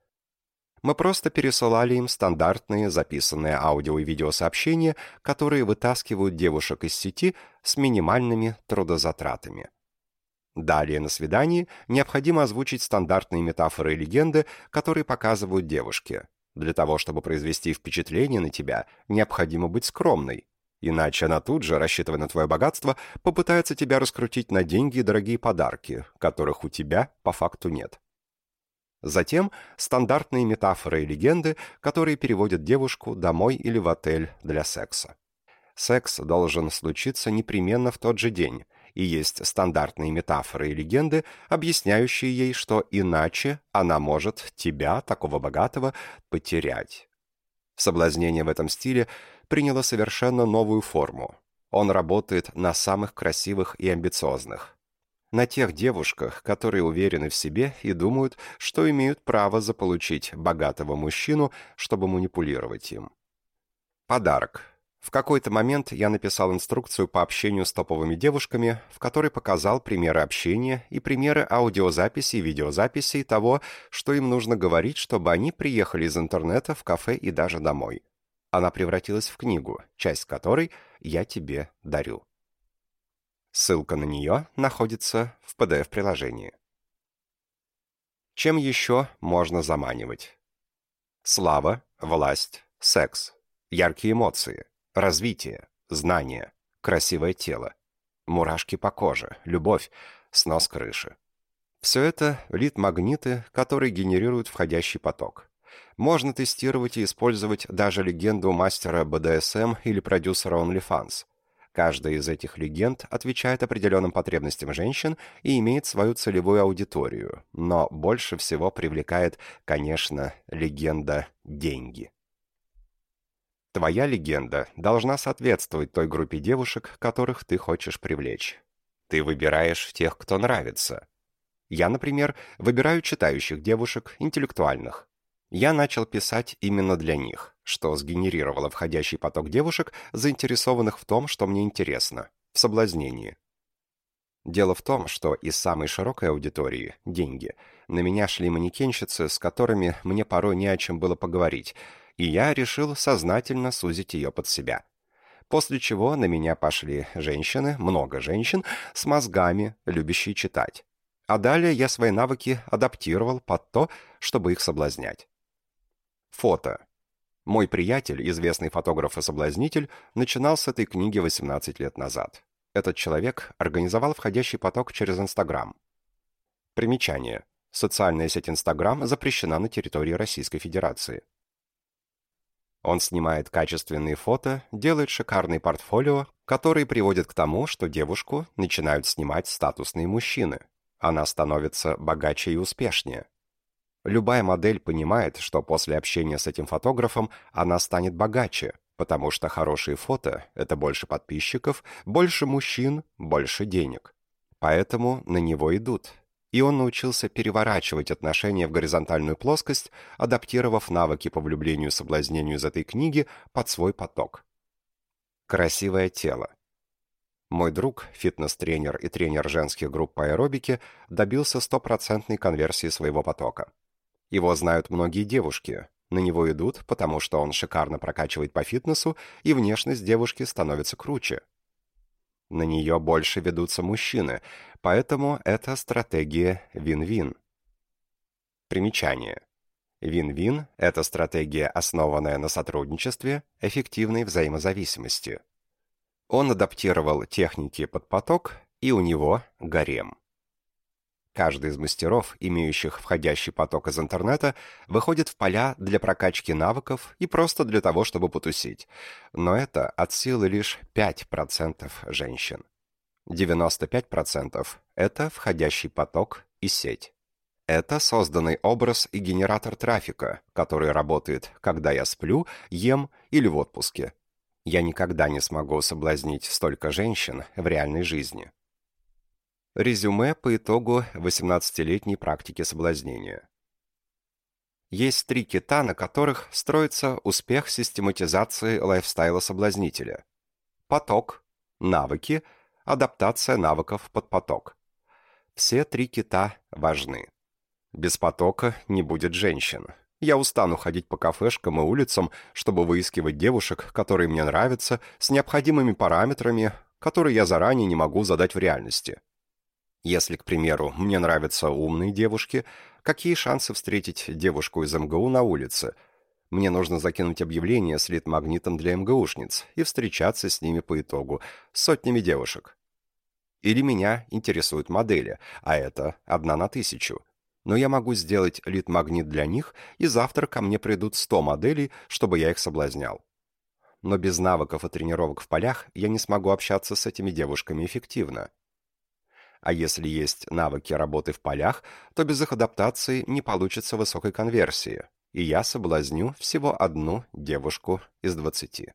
Мы просто пересылали им стандартные записанные аудио и видеосообщения, которые вытаскивают девушек из сети с минимальными трудозатратами. Далее на свидании необходимо озвучить стандартные метафоры и легенды, которые показывают девушке. Для того, чтобы произвести впечатление на тебя, необходимо быть скромной. Иначе она тут же, рассчитывая на твое богатство, попытается тебя раскрутить на деньги и дорогие подарки, которых у тебя по факту нет. Затем стандартные метафоры и легенды, которые переводят девушку домой или в отель для секса. Секс должен случиться непременно в тот же день, и есть стандартные метафоры и легенды, объясняющие ей, что иначе она может тебя, такого богатого, потерять. Соблазнение в этом стиле приняло совершенно новую форму. Он работает на самых красивых и амбициозных. На тех девушках, которые уверены в себе и думают, что имеют право заполучить богатого мужчину, чтобы манипулировать им. Подарок. В какой-то момент я написал инструкцию по общению с топовыми девушками, в которой показал примеры общения и примеры аудиозаписи и видеозаписей того, что им нужно говорить, чтобы они приехали из интернета в кафе и даже домой. Она превратилась в книгу, часть которой я тебе дарю. Ссылка на нее находится в PDF-приложении. Чем еще можно заманивать? Слава, власть, секс, яркие эмоции – Развитие, знания, красивое тело, мурашки по коже, любовь, снос крыши. Все это лид-магниты, которые генерируют входящий поток. Можно тестировать и использовать даже легенду мастера БДСМ или продюсера OnlyFans. Каждая из этих легенд отвечает определенным потребностям женщин и имеет свою целевую аудиторию, но больше всего привлекает, конечно, легенда «деньги». Твоя легенда должна соответствовать той группе девушек, которых ты хочешь привлечь. Ты выбираешь тех, кто нравится. Я, например, выбираю читающих девушек, интеллектуальных. Я начал писать именно для них, что сгенерировало входящий поток девушек, заинтересованных в том, что мне интересно, в соблазнении. Дело в том, что из самой широкой аудитории – деньги – на меня шли манекенщицы, с которыми мне порой не о чем было поговорить – и я решил сознательно сузить ее под себя. После чего на меня пошли женщины, много женщин, с мозгами, любящие читать. А далее я свои навыки адаптировал под то, чтобы их соблазнять. Фото. Мой приятель, известный фотограф и соблазнитель, начинал с этой книги 18 лет назад. Этот человек организовал входящий поток через Инстаграм. Примечание. Социальная сеть Инстаграм запрещена на территории Российской Федерации. Он снимает качественные фото, делает шикарный портфолио, который приводит к тому, что девушку начинают снимать статусные мужчины. Она становится богаче и успешнее. Любая модель понимает, что после общения с этим фотографом она станет богаче, потому что хорошие фото – это больше подписчиков, больше мужчин, больше денег. Поэтому на него идут, и он научился переворачивать отношения в горизонтальную плоскость, адаптировав навыки по влюблению и соблазнению из этой книги под свой поток. Красивое тело. Мой друг, фитнес-тренер и тренер женских групп по аэробике, добился стопроцентной конверсии своего потока. Его знают многие девушки, на него идут, потому что он шикарно прокачивает по фитнесу, и внешность девушки становится круче. На нее больше ведутся мужчины, поэтому это стратегия вин-вин. Примечание. Вин-вин – это стратегия, основанная на сотрудничестве, эффективной взаимозависимости. Он адаптировал техники под поток, и у него гарем. Каждый из мастеров, имеющих входящий поток из интернета, выходит в поля для прокачки навыков и просто для того, чтобы потусить. Но это от силы лишь 5% женщин. 95% – это входящий поток и сеть. Это созданный образ и генератор трафика, который работает, когда я сплю, ем или в отпуске. Я никогда не смогу соблазнить столько женщин в реальной жизни. Резюме по итогу 18-летней практики соблазнения. Есть три кита, на которых строится успех систематизации лайфстайла соблазнителя. Поток, навыки, адаптация навыков под поток. Все три кита важны. Без потока не будет женщин. Я устану ходить по кафешкам и улицам, чтобы выискивать девушек, которые мне нравятся, с необходимыми параметрами, которые я заранее не могу задать в реальности. Если, к примеру, мне нравятся умные девушки, какие шансы встретить девушку из МГУ на улице? Мне нужно закинуть объявление с лид-магнитом для МГУшниц и встречаться с ними по итогу, с сотнями девушек. Или меня интересуют модели, а это одна на тысячу. Но я могу сделать лид-магнит для них, и завтра ко мне придут 100 моделей, чтобы я их соблазнял. Но без навыков и тренировок в полях я не смогу общаться с этими девушками эффективно. А если есть навыки работы в полях, то без их адаптации не получится высокой конверсии, и я соблазню всего одну девушку из двадцати.